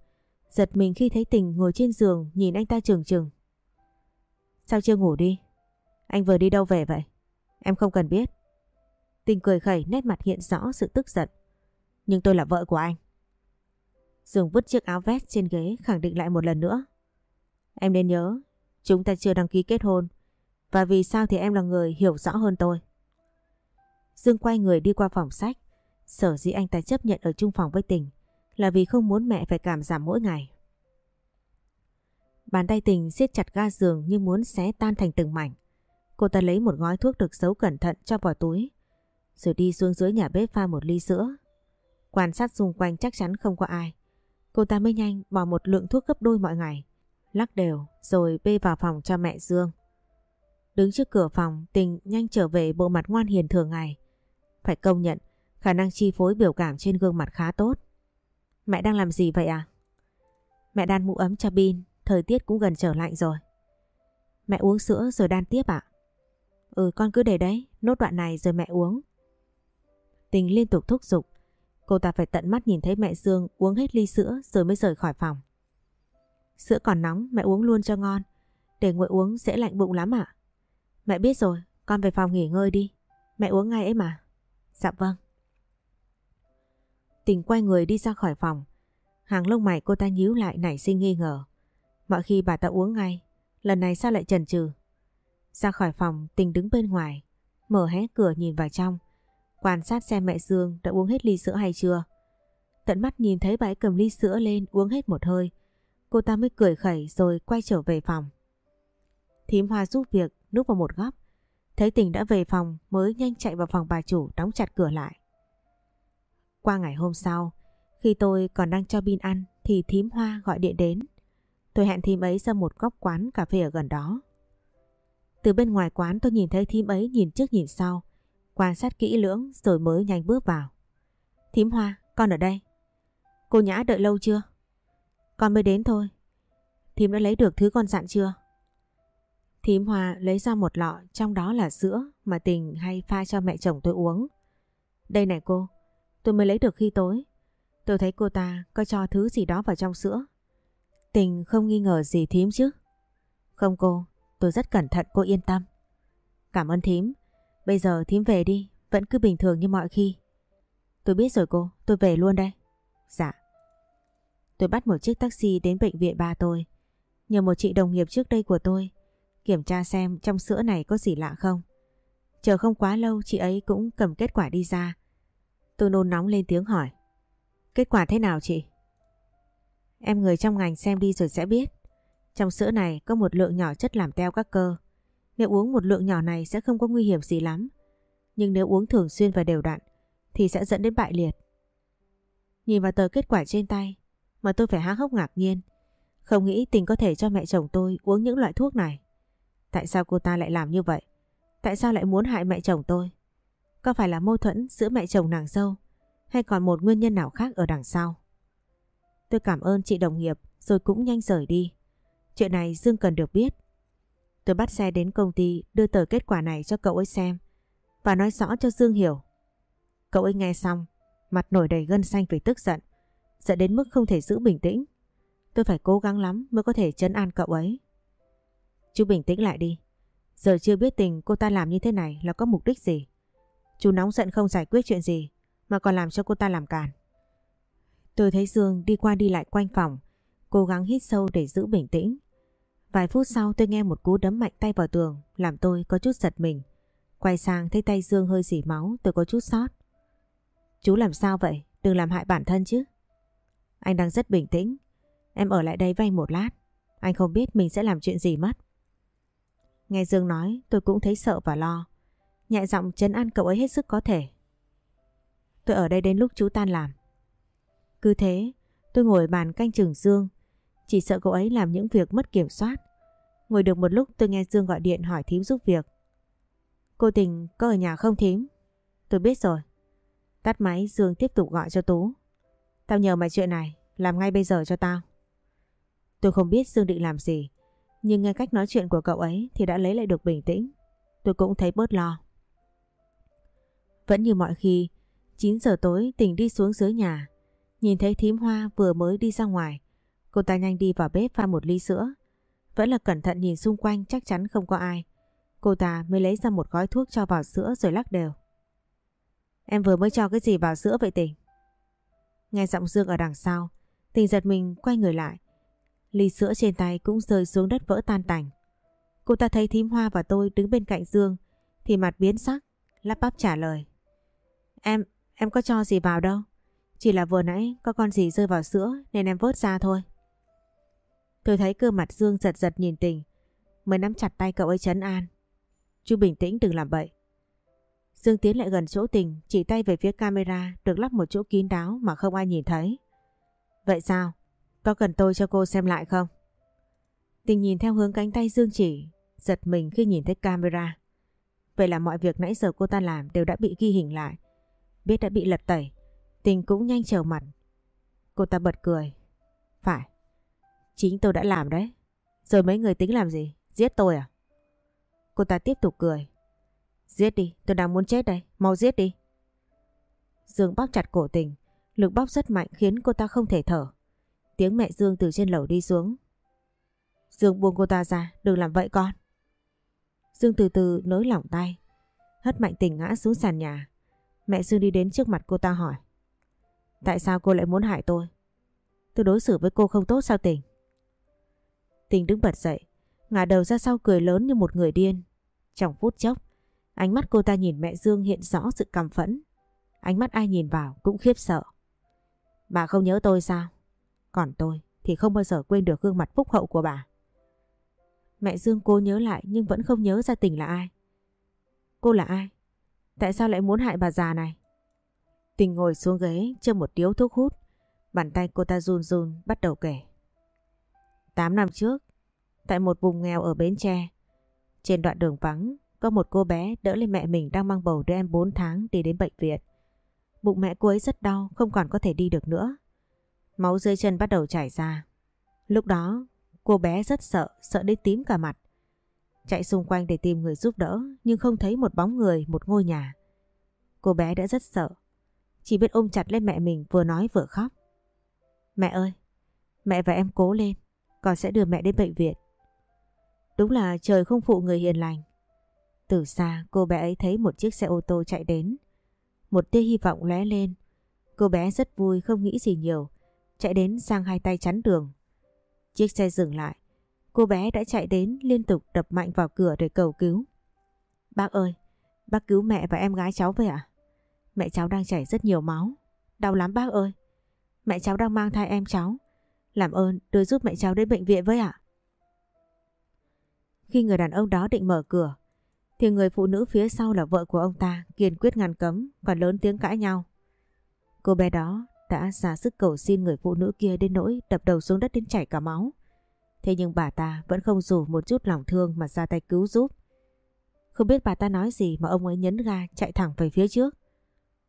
Giật mình khi thấy tình ngồi trên giường nhìn anh ta trừng trừng. Sao chưa ngủ đi? Anh vừa đi đâu về vậy? Em không cần biết. Tình cười khẩy nét mặt hiện rõ sự tức giận. Nhưng tôi là vợ của anh. Dương vứt chiếc áo vest trên ghế khẳng định lại một lần nữa. Em nên nhớ, chúng ta chưa đăng ký kết hôn. Và vì sao thì em là người hiểu rõ hơn tôi. Dương quay người đi qua phòng sách. Sở dĩ anh ta chấp nhận ở chung phòng với tình là vì không muốn mẹ phải cảm giảm mỗi ngày. Bàn tay tình siết chặt ga giường như muốn xé tan thành từng mảnh. Cô ta lấy một gói thuốc được giấu cẩn thận cho vào túi. Rồi đi xuống dưới nhà bếp pha một ly sữa. Quan sát xung quanh chắc chắn không có ai. Cô ta mới nhanh bỏ một lượng thuốc gấp đôi mọi ngày. Lắc đều, rồi bê vào phòng cho mẹ Dương. Đứng trước cửa phòng, tình nhanh trở về bộ mặt ngoan hiền thường ngày. Phải công nhận khả năng chi phối biểu cảm trên gương mặt khá tốt. Mẹ đang làm gì vậy à? Mẹ đan mũ ấm cho Bin, thời tiết cũng gần trở lạnh rồi. Mẹ uống sữa rồi đan tiếp ạ? Ừ con cứ để đấy, nốt đoạn này rồi mẹ uống. Tình liên tục thúc giục. Cô ta phải tận mắt nhìn thấy mẹ Dương uống hết ly sữa rồi mới rời khỏi phòng. Sữa còn nóng, mẹ uống luôn cho ngon. Để nguội uống sẽ lạnh bụng lắm ạ. Mẹ biết rồi, con về phòng nghỉ ngơi đi. Mẹ uống ngay ấy mà. Dạ vâng. Tình quay người đi ra khỏi phòng. Hàng lông mày cô ta nhíu lại nảy sinh nghi ngờ. Mọi khi bà ta uống ngay, lần này sao lại chần chừ? Ra khỏi phòng tình đứng bên ngoài, mở hé cửa nhìn vào trong, quan sát xem mẹ Dương đã uống hết ly sữa hay chưa. Tận mắt nhìn thấy bà ấy cầm ly sữa lên uống hết một hơi, cô ta mới cười khẩy rồi quay trở về phòng. Thím Hoa giúp việc núp vào một góc, thấy tình đã về phòng mới nhanh chạy vào phòng bà chủ đóng chặt cửa lại. Qua ngày hôm sau, khi tôi còn đang cho Bin ăn thì thím Hoa gọi điện đến. Tôi hẹn thím ấy ra một góc quán cà phê ở gần đó. Từ bên ngoài quán tôi nhìn thấy thím ấy nhìn trước nhìn sau, quan sát kỹ lưỡng rồi mới nhanh bước vào. Thím Hoa, con ở đây. Cô Nhã đợi lâu chưa? Con mới đến thôi. Thím đã lấy được thứ con dặn chưa? Thím Hoa lấy ra một lọ trong đó là sữa mà tình hay pha cho mẹ chồng tôi uống. Đây này cô, tôi mới lấy được khi tối. Tôi thấy cô ta có cho thứ gì đó vào trong sữa. Tình không nghi ngờ gì thím chứ? Không cô, tôi rất cẩn thận cô yên tâm. Cảm ơn thím. Bây giờ thím về đi, vẫn cứ bình thường như mọi khi. Tôi biết rồi cô, tôi về luôn đây. Dạ. Tôi bắt một chiếc taxi đến bệnh viện ba tôi. Nhờ một chị đồng nghiệp trước đây của tôi kiểm tra xem trong sữa này có gì lạ không. Chờ không quá lâu chị ấy cũng cầm kết quả đi ra. Tôi nôn nóng lên tiếng hỏi. Kết quả thế nào chị? Em người trong ngành xem đi rồi sẽ biết. Trong sữa này có một lượng nhỏ chất làm teo các cơ. Nếu uống một lượng nhỏ này sẽ không có nguy hiểm gì lắm. Nhưng nếu uống thường xuyên và đều đặn, thì sẽ dẫn đến bại liệt. Nhìn vào tờ kết quả trên tay, mà tôi phải há hốc ngạc nhiên. Không nghĩ tình có thể cho mẹ chồng tôi uống những loại thuốc này. Tại sao cô ta lại làm như vậy? Tại sao lại muốn hại mẹ chồng tôi? Có phải là mâu thuẫn giữa mẹ chồng nàng dâu hay còn một nguyên nhân nào khác ở đằng sau? Tôi cảm ơn chị đồng nghiệp rồi cũng nhanh rời đi. Chuyện này Dương cần được biết. Tôi bắt xe đến công ty đưa tờ kết quả này cho cậu ấy xem và nói rõ cho Dương hiểu. Cậu ấy nghe xong, mặt nổi đầy gân xanh vì tức giận, giận đến mức không thể giữ bình tĩnh. Tôi phải cố gắng lắm mới có thể chấn an cậu ấy. Chú bình tĩnh lại đi. Giờ chưa biết tình cô ta làm như thế này là có mục đích gì. Chú nóng giận không giải quyết chuyện gì mà còn làm cho cô ta làm càn. Tôi thấy Dương đi qua đi lại quanh phòng, cố gắng hít sâu để giữ bình tĩnh. Vài phút sau tôi nghe một cú đấm mạnh tay vào tường làm tôi có chút giật mình. Quay sang thấy tay Dương hơi dỉ máu tôi có chút sót. Chú làm sao vậy? Đừng làm hại bản thân chứ. Anh đang rất bình tĩnh. Em ở lại đây vay một lát. Anh không biết mình sẽ làm chuyện gì mất. Nghe Dương nói tôi cũng thấy sợ và lo. Nhẹ giọng chấn an cậu ấy hết sức có thể. Tôi ở đây đến lúc chú tan làm. Cứ thế tôi ngồi bàn canh chừng Dương. Chỉ sợ cậu ấy làm những việc mất kiểm soát. Ngồi được một lúc tôi nghe Dương gọi điện hỏi thím giúp việc. Cô tình có ở nhà không thím? Tôi biết rồi. Tắt máy Dương tiếp tục gọi cho Tú. Tao nhờ mày chuyện này, làm ngay bây giờ cho tao. Tôi không biết Dương định làm gì, nhưng nghe cách nói chuyện của cậu ấy thì đã lấy lại được bình tĩnh. Tôi cũng thấy bớt lo. Vẫn như mọi khi, 9 giờ tối tỉnh đi xuống dưới nhà. Nhìn thấy thím hoa vừa mới đi ra ngoài. Cô ta nhanh đi vào bếp pha một ly sữa. Vẫn là cẩn thận nhìn xung quanh chắc chắn không có ai. Cô ta mới lấy ra một gói thuốc cho vào sữa rồi lắc đều. Em vừa mới cho cái gì vào sữa vậy tình? Nghe giọng Dương ở đằng sau, tình giật mình quay người lại. Ly sữa trên tay cũng rơi xuống đất vỡ tan tành. Cô ta thấy thím hoa và tôi đứng bên cạnh Dương thì mặt biến sắc, lắp bắp trả lời. Em, em có cho gì vào đâu. Chỉ là vừa nãy có con gì rơi vào sữa nên em vớt ra thôi. Tôi thấy cơ mặt Dương giật giật nhìn tình, mới nắm chặt tay cậu ấy chấn an. Chú bình tĩnh đừng làm bậy. Dương tiến lại gần chỗ tình, chỉ tay về phía camera được lắp một chỗ kín đáo mà không ai nhìn thấy. Vậy sao? Có cần tôi cho cô xem lại không? Tình nhìn theo hướng cánh tay Dương chỉ, giật mình khi nhìn thấy camera. Vậy là mọi việc nãy giờ cô ta làm đều đã bị ghi hình lại. Biết đã bị lật tẩy, tình cũng nhanh trở mặt. Cô ta bật cười. Phải, chính tôi đã làm đấy. Rồi mấy người tính làm gì? Giết tôi à? Cô ta tiếp tục cười. Giết đi, tôi đang muốn chết đây, mau giết đi. Dương bóp chặt cổ tình, lực bóp rất mạnh khiến cô ta không thể thở. Tiếng mẹ Dương từ trên lầu đi xuống. Dương buông cô ta ra, đừng làm vậy con. Dương từ từ nới lỏng tay, hất mạnh tình ngã xuống sàn nhà. Mẹ Dương đi đến trước mặt cô ta hỏi. Tại sao cô lại muốn hại tôi? Tôi đối xử với cô không tốt sao tình? Tình đứng bật dậy, ngả đầu ra sau cười lớn như một người điên. Trong phút chốc, ánh mắt cô ta nhìn mẹ Dương hiện rõ sự căm phẫn. Ánh mắt ai nhìn vào cũng khiếp sợ. Bà không nhớ tôi sao? Còn tôi thì không bao giờ quên được gương mặt phúc hậu của bà. Mẹ Dương cô nhớ lại nhưng vẫn không nhớ ra tình là ai. Cô là ai? Tại sao lại muốn hại bà già này? Tình ngồi xuống ghế châm một điếu thuốc hút. Bàn tay cô ta run run bắt đầu kể. Tám năm trước, tại một vùng nghèo ở Bến Tre, trên đoạn đường vắng, có một cô bé đỡ lên mẹ mình đang mang bầu đứa em 4 tháng đi đến bệnh viện. Bụng mẹ cô ấy rất đau, không còn có thể đi được nữa. Máu dưới chân bắt đầu chảy ra. Lúc đó, cô bé rất sợ, sợ đến tím cả mặt. Chạy xung quanh để tìm người giúp đỡ, nhưng không thấy một bóng người, một ngôi nhà. Cô bé đã rất sợ. Chỉ biết ôm chặt lên mẹ mình vừa nói vừa khóc. Mẹ ơi, mẹ và em cố lên, con sẽ đưa mẹ đến bệnh viện. Đúng là trời không phụ người hiền lành. Từ xa cô bé ấy thấy một chiếc xe ô tô chạy đến. Một tia hy vọng lóe lên. Cô bé rất vui không nghĩ gì nhiều. Chạy đến sang hai tay chắn đường. Chiếc xe dừng lại cô bé đã chạy đến liên tục đập mạnh vào cửa để cầu cứu. Bác ơi, bác cứu mẹ và em gái cháu về ạ? Mẹ cháu đang chảy rất nhiều máu. Đau lắm bác ơi. Mẹ cháu đang mang thai em cháu. Làm ơn đưa giúp mẹ cháu đến bệnh viện với ạ. Khi người đàn ông đó định mở cửa, thì người phụ nữ phía sau là vợ của ông ta kiên quyết ngăn cấm và lớn tiếng cãi nhau. Cô bé đó đã ra sức cầu xin người phụ nữ kia đến nỗi đập đầu xuống đất đến chảy cả máu. Thế nhưng bà ta vẫn không dù một chút lòng thương mà ra tay cứu giúp. Không biết bà ta nói gì mà ông ấy nhấn ga chạy thẳng về phía trước.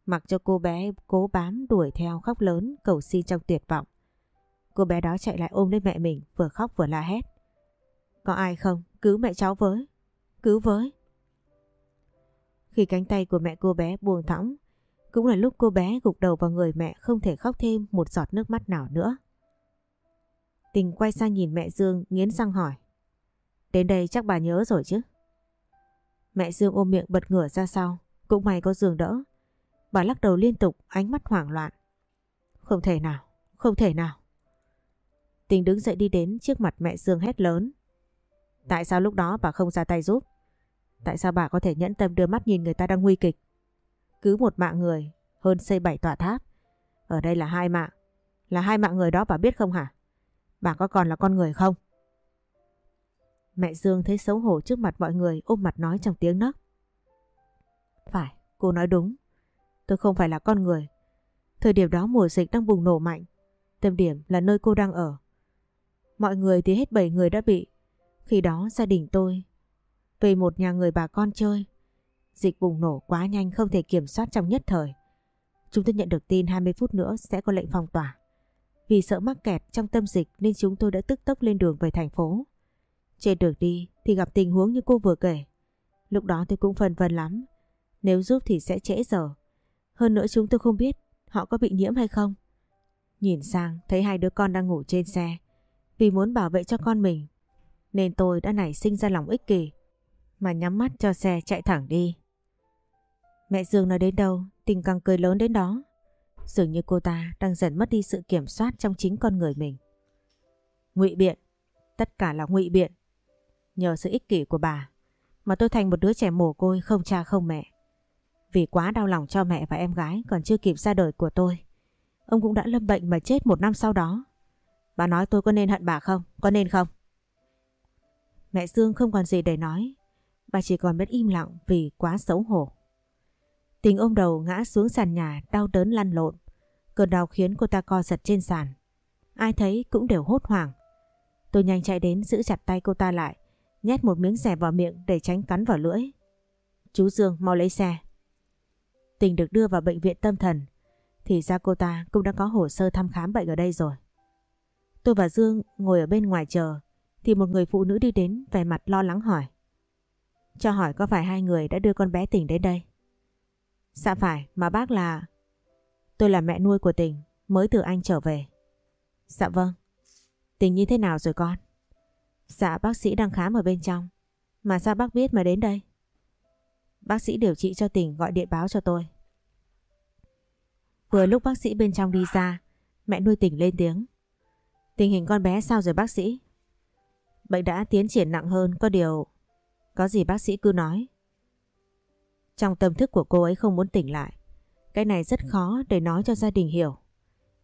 Mặc cho cô bé cố bám đuổi theo khóc lớn cầu xin trong tuyệt vọng. Cô bé đó chạy lại ôm lấy mẹ mình vừa khóc vừa la hét. Có ai không? Cứu mẹ cháu với. Cứu với. Khi cánh tay của mẹ cô bé buông thõng, cũng là lúc cô bé gục đầu vào người mẹ không thể khóc thêm một giọt nước mắt nào nữa. Tình quay sang nhìn mẹ Dương nghiến răng hỏi. Đến đây chắc bà nhớ rồi chứ? Mẹ Dương ôm miệng bật ngửa ra sau, cũng may có Dương đỡ. Bà lắc đầu liên tục, ánh mắt hoảng loạn. Không thể nào, không thể nào. Tình đứng dậy đi đến trước mặt mẹ Dương hét lớn. Tại sao lúc đó bà không ra tay giúp? Tại sao bà có thể nhẫn tâm đưa mắt nhìn người ta đang nguy kịch? Cứ một mạng người hơn xây bảy tòa tháp. Ở đây là hai mạng. Là hai mạng người đó bà biết không hả? Bà có còn là con người không? Mẹ Dương thấy xấu hổ trước mặt mọi người ôm mặt nói trong tiếng nấc. Phải, cô nói đúng. Tôi không phải là con người. Thời điểm đó mùa dịch đang bùng nổ mạnh. Tâm điểm là nơi cô đang ở. Mọi người thì hết 7 người đã bị. Khi đó gia đình tôi về một nhà người bà con chơi. Dịch bùng nổ quá nhanh không thể kiểm soát trong nhất thời. Chúng tôi nhận được tin 20 phút nữa sẽ có lệnh phong tỏa. Vì sợ mắc kẹt trong tâm dịch nên chúng tôi đã tức tốc lên đường về thành phố. Trên đường đi thì gặp tình huống như cô vừa kể. Lúc đó tôi cũng phân vân lắm. Nếu giúp thì sẽ trễ giờ. Hơn nữa chúng tôi không biết họ có bị nhiễm hay không. Nhìn sang thấy hai đứa con đang ngủ trên xe. Vì muốn bảo vệ cho con mình nên tôi đã nảy sinh ra lòng ích kỷ mà nhắm mắt cho xe chạy thẳng đi. Mẹ Dương nói đến đâu, tình càng cười lớn đến đó. Dường như cô ta đang dần mất đi sự kiểm soát trong chính con người mình. Ngụy biện, tất cả là ngụy biện. Nhờ sự ích kỷ của bà mà tôi thành một đứa trẻ mồ côi không cha không mẹ. Vì quá đau lòng cho mẹ và em gái còn chưa kịp ra đời của tôi. Ông cũng đã lâm bệnh mà chết một năm sau đó. Bà nói tôi có nên hận bà không? Có nên không? Mẹ Dương không còn gì để nói. Bà chỉ còn biết im lặng vì quá xấu hổ. Tình ôm đầu ngã xuống sàn nhà đau đớn lăn lộn. Cơn đau khiến cô ta co giật trên sàn. Ai thấy cũng đều hốt hoảng. Tôi nhanh chạy đến giữ chặt tay cô ta lại, nhét một miếng rẻ vào miệng để tránh cắn vào lưỡi. Chú Dương mau lấy xe. Tình được đưa vào bệnh viện tâm thần, thì ra cô ta cũng đã có hồ sơ thăm khám bệnh ở đây rồi. Tôi và Dương ngồi ở bên ngoài chờ, thì một người phụ nữ đi đến vẻ mặt lo lắng hỏi. Cho hỏi có phải hai người đã đưa con bé tỉnh đến đây? Dạ phải, mà bác là... Tôi là mẹ nuôi của Tình, mới từ Anh trở về. Dạ vâng. Tình như thế nào rồi con? Dạ bác sĩ đang khám ở bên trong. Mà sao bác biết mà đến đây? Bác sĩ điều trị cho Tình gọi điện báo cho tôi. Vừa lúc bác sĩ bên trong đi ra, mẹ nuôi Tình lên tiếng. Tình hình con bé sao rồi bác sĩ? Bệnh đã tiến triển nặng hơn, có điều... Có gì bác sĩ cứ nói. Trong tâm thức của cô ấy không muốn tỉnh lại. Cái này rất khó để nói cho gia đình hiểu.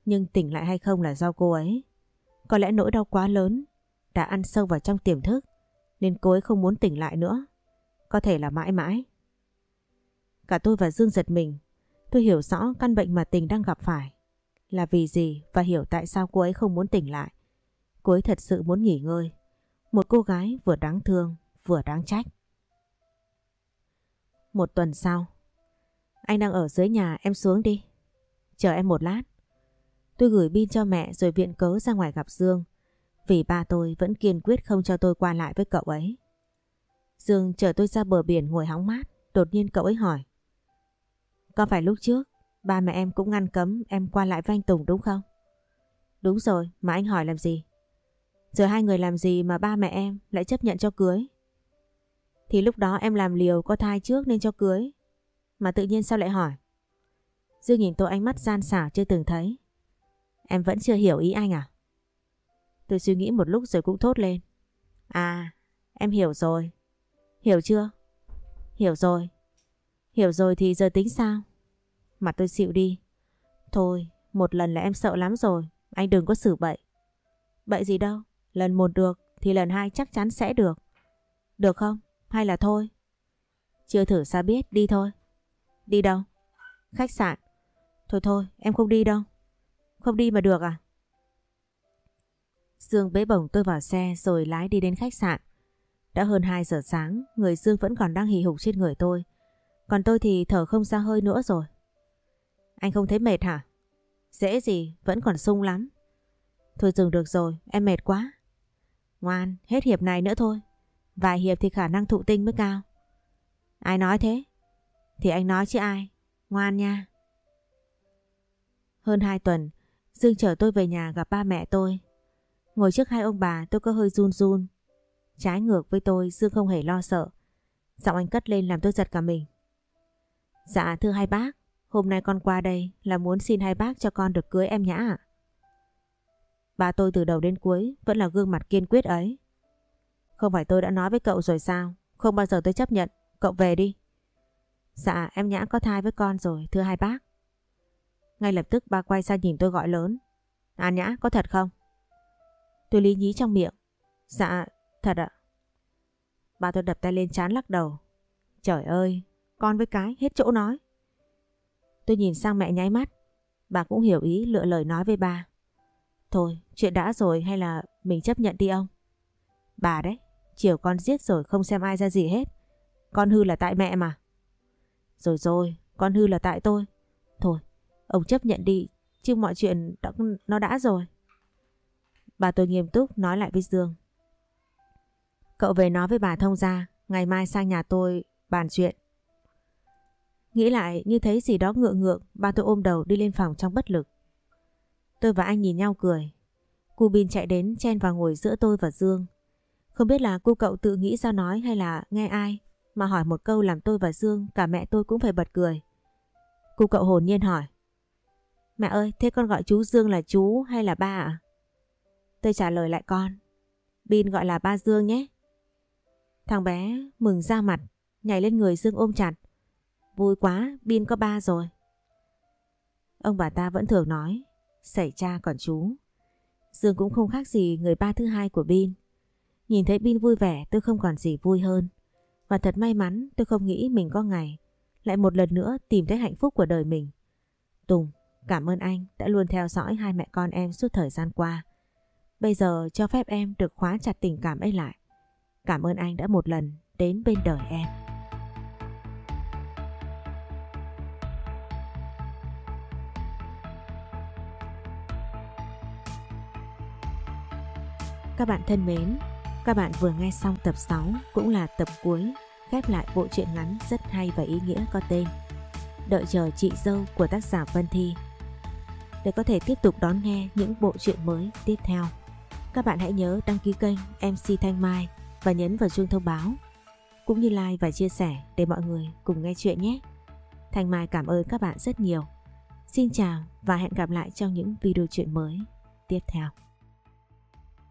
Nhưng tỉnh lại hay không là do cô ấy. Có lẽ nỗi đau quá lớn, đã ăn sâu vào trong tiềm thức, nên cô ấy không muốn tỉnh lại nữa. Có thể là mãi mãi. Cả tôi và Dương giật mình. Tôi hiểu rõ căn bệnh mà tình đang gặp phải là vì gì và hiểu tại sao cô ấy không muốn tỉnh lại. Cô ấy thật sự muốn nghỉ ngơi. Một cô gái vừa đáng thương, vừa đáng trách. Một tuần sau, anh đang ở dưới nhà em xuống đi. Chờ em một lát. Tôi gửi pin cho mẹ rồi viện cớ ra ngoài gặp Dương. Vì ba tôi vẫn kiên quyết không cho tôi qua lại với cậu ấy. Dương chờ tôi ra bờ biển ngồi hóng mát. Đột nhiên cậu ấy hỏi. Có phải lúc trước ba mẹ em cũng ngăn cấm em qua lại với anh Tùng đúng không? Đúng rồi, mà anh hỏi làm gì? Giờ hai người làm gì mà ba mẹ em lại chấp nhận cho cưới? Thì lúc đó em làm liều có thai trước nên cho cưới. Mà tự nhiên sao lại hỏi? Dương nhìn tôi ánh mắt gian xảo chưa từng thấy. Em vẫn chưa hiểu ý anh à? Tôi suy nghĩ một lúc rồi cũng thốt lên. À, em hiểu rồi. Hiểu chưa? Hiểu rồi. Hiểu rồi thì giờ tính sao? Mặt tôi xịu đi. Thôi, một lần là em sợ lắm rồi. Anh đừng có xử bậy. Bậy gì đâu. Lần một được thì lần hai chắc chắn sẽ được. Được không? Hay là thôi? Chưa thử sao biết, đi thôi. Đi đâu? Khách sạn. Thôi thôi, em không đi đâu. Không đi mà được à? Dương bế bổng tôi vào xe rồi lái đi đến khách sạn. Đã hơn 2 giờ sáng, người Dương vẫn còn đang hì hục trên người tôi. Còn tôi thì thở không ra hơi nữa rồi. Anh không thấy mệt hả? Dễ gì, vẫn còn sung lắm. Thôi dừng được rồi, em mệt quá. Ngoan, hết hiệp này nữa thôi. Vài hiệp thì khả năng thụ tinh mới cao. Ai nói thế? Thì anh nói chứ ai. Ngoan nha. Hơn 2 tuần, Dương chở tôi về nhà gặp ba mẹ tôi. Ngồi trước hai ông bà tôi có hơi run run. Trái ngược với tôi Dương không hề lo sợ. Giọng anh cất lên làm tôi giật cả mình. Dạ thưa hai bác, hôm nay con qua đây là muốn xin hai bác cho con được cưới em nhã ạ. Bà tôi từ đầu đến cuối vẫn là gương mặt kiên quyết ấy. Không phải tôi đã nói với cậu rồi sao? Không bao giờ tôi chấp nhận. Cậu về đi. Dạ em nhã có thai với con rồi thưa hai bác. Ngay lập tức ba quay sang nhìn tôi gọi lớn. An nhã có thật không? Tôi lý nhí trong miệng. Dạ thật ạ. Ba tôi đập tay lên chán lắc đầu. Trời ơi, con với cái hết chỗ nói. Tôi nhìn sang mẹ nháy mắt. Bà cũng hiểu ý lựa lời nói với ba. Thôi, chuyện đã rồi hay là mình chấp nhận đi ông? Bà đấy, chiều con giết rồi không xem ai ra gì hết. Con hư là tại mẹ mà. Rồi rồi, con hư là tại tôi. Thôi, ông chấp nhận đi, chứ mọi chuyện đã, nó đã rồi. Bà tôi nghiêm túc nói lại với Dương. Cậu về nói với bà thông ra, ngày mai sang nhà tôi bàn chuyện. Nghĩ lại như thấy gì đó ngượng ngượng, ba tôi ôm đầu đi lên phòng trong bất lực. Tôi và anh nhìn nhau cười. Cú Bin chạy đến chen vào ngồi giữa tôi và Dương. Không biết là cô cậu tự nghĩ ra nói hay là nghe ai mà hỏi một câu làm tôi và Dương cả mẹ tôi cũng phải bật cười. Cô cậu hồn nhiên hỏi. Mẹ ơi, thế con gọi chú Dương là chú hay là ba ạ? Tôi trả lời lại con. Bin gọi là ba Dương nhé. Thằng bé mừng ra mặt, nhảy lên người Dương ôm chặt. Vui quá, Bin có ba rồi. Ông bà ta vẫn thường nói, xảy cha còn chú. Dương cũng không khác gì người ba thứ hai của Bin. Nhìn thấy Bin vui vẻ tôi không còn gì vui hơn. Và thật may mắn tôi không nghĩ mình có ngày lại một lần nữa tìm thấy hạnh phúc của đời mình. Tùng, cảm ơn anh đã luôn theo dõi hai mẹ con em suốt thời gian qua. Bây giờ cho phép em được khóa chặt tình cảm ấy lại. Cảm ơn anh đã một lần đến bên đời em. Các bạn thân mến, các bạn vừa nghe xong tập 6 cũng là tập cuối khép lại bộ truyện ngắn rất hay và ý nghĩa có tên Đợi chờ chị dâu của tác giả Vân Thi. Để có thể tiếp tục đón nghe những bộ truyện mới tiếp theo, các bạn hãy nhớ đăng ký kênh MC Thanh Mai và nhấn vào chuông thông báo, cũng như like và chia sẻ để mọi người cùng nghe chuyện nhé. Thanh Mai cảm ơn các bạn rất nhiều. Xin chào và hẹn gặp lại trong những video chuyện mới tiếp theo.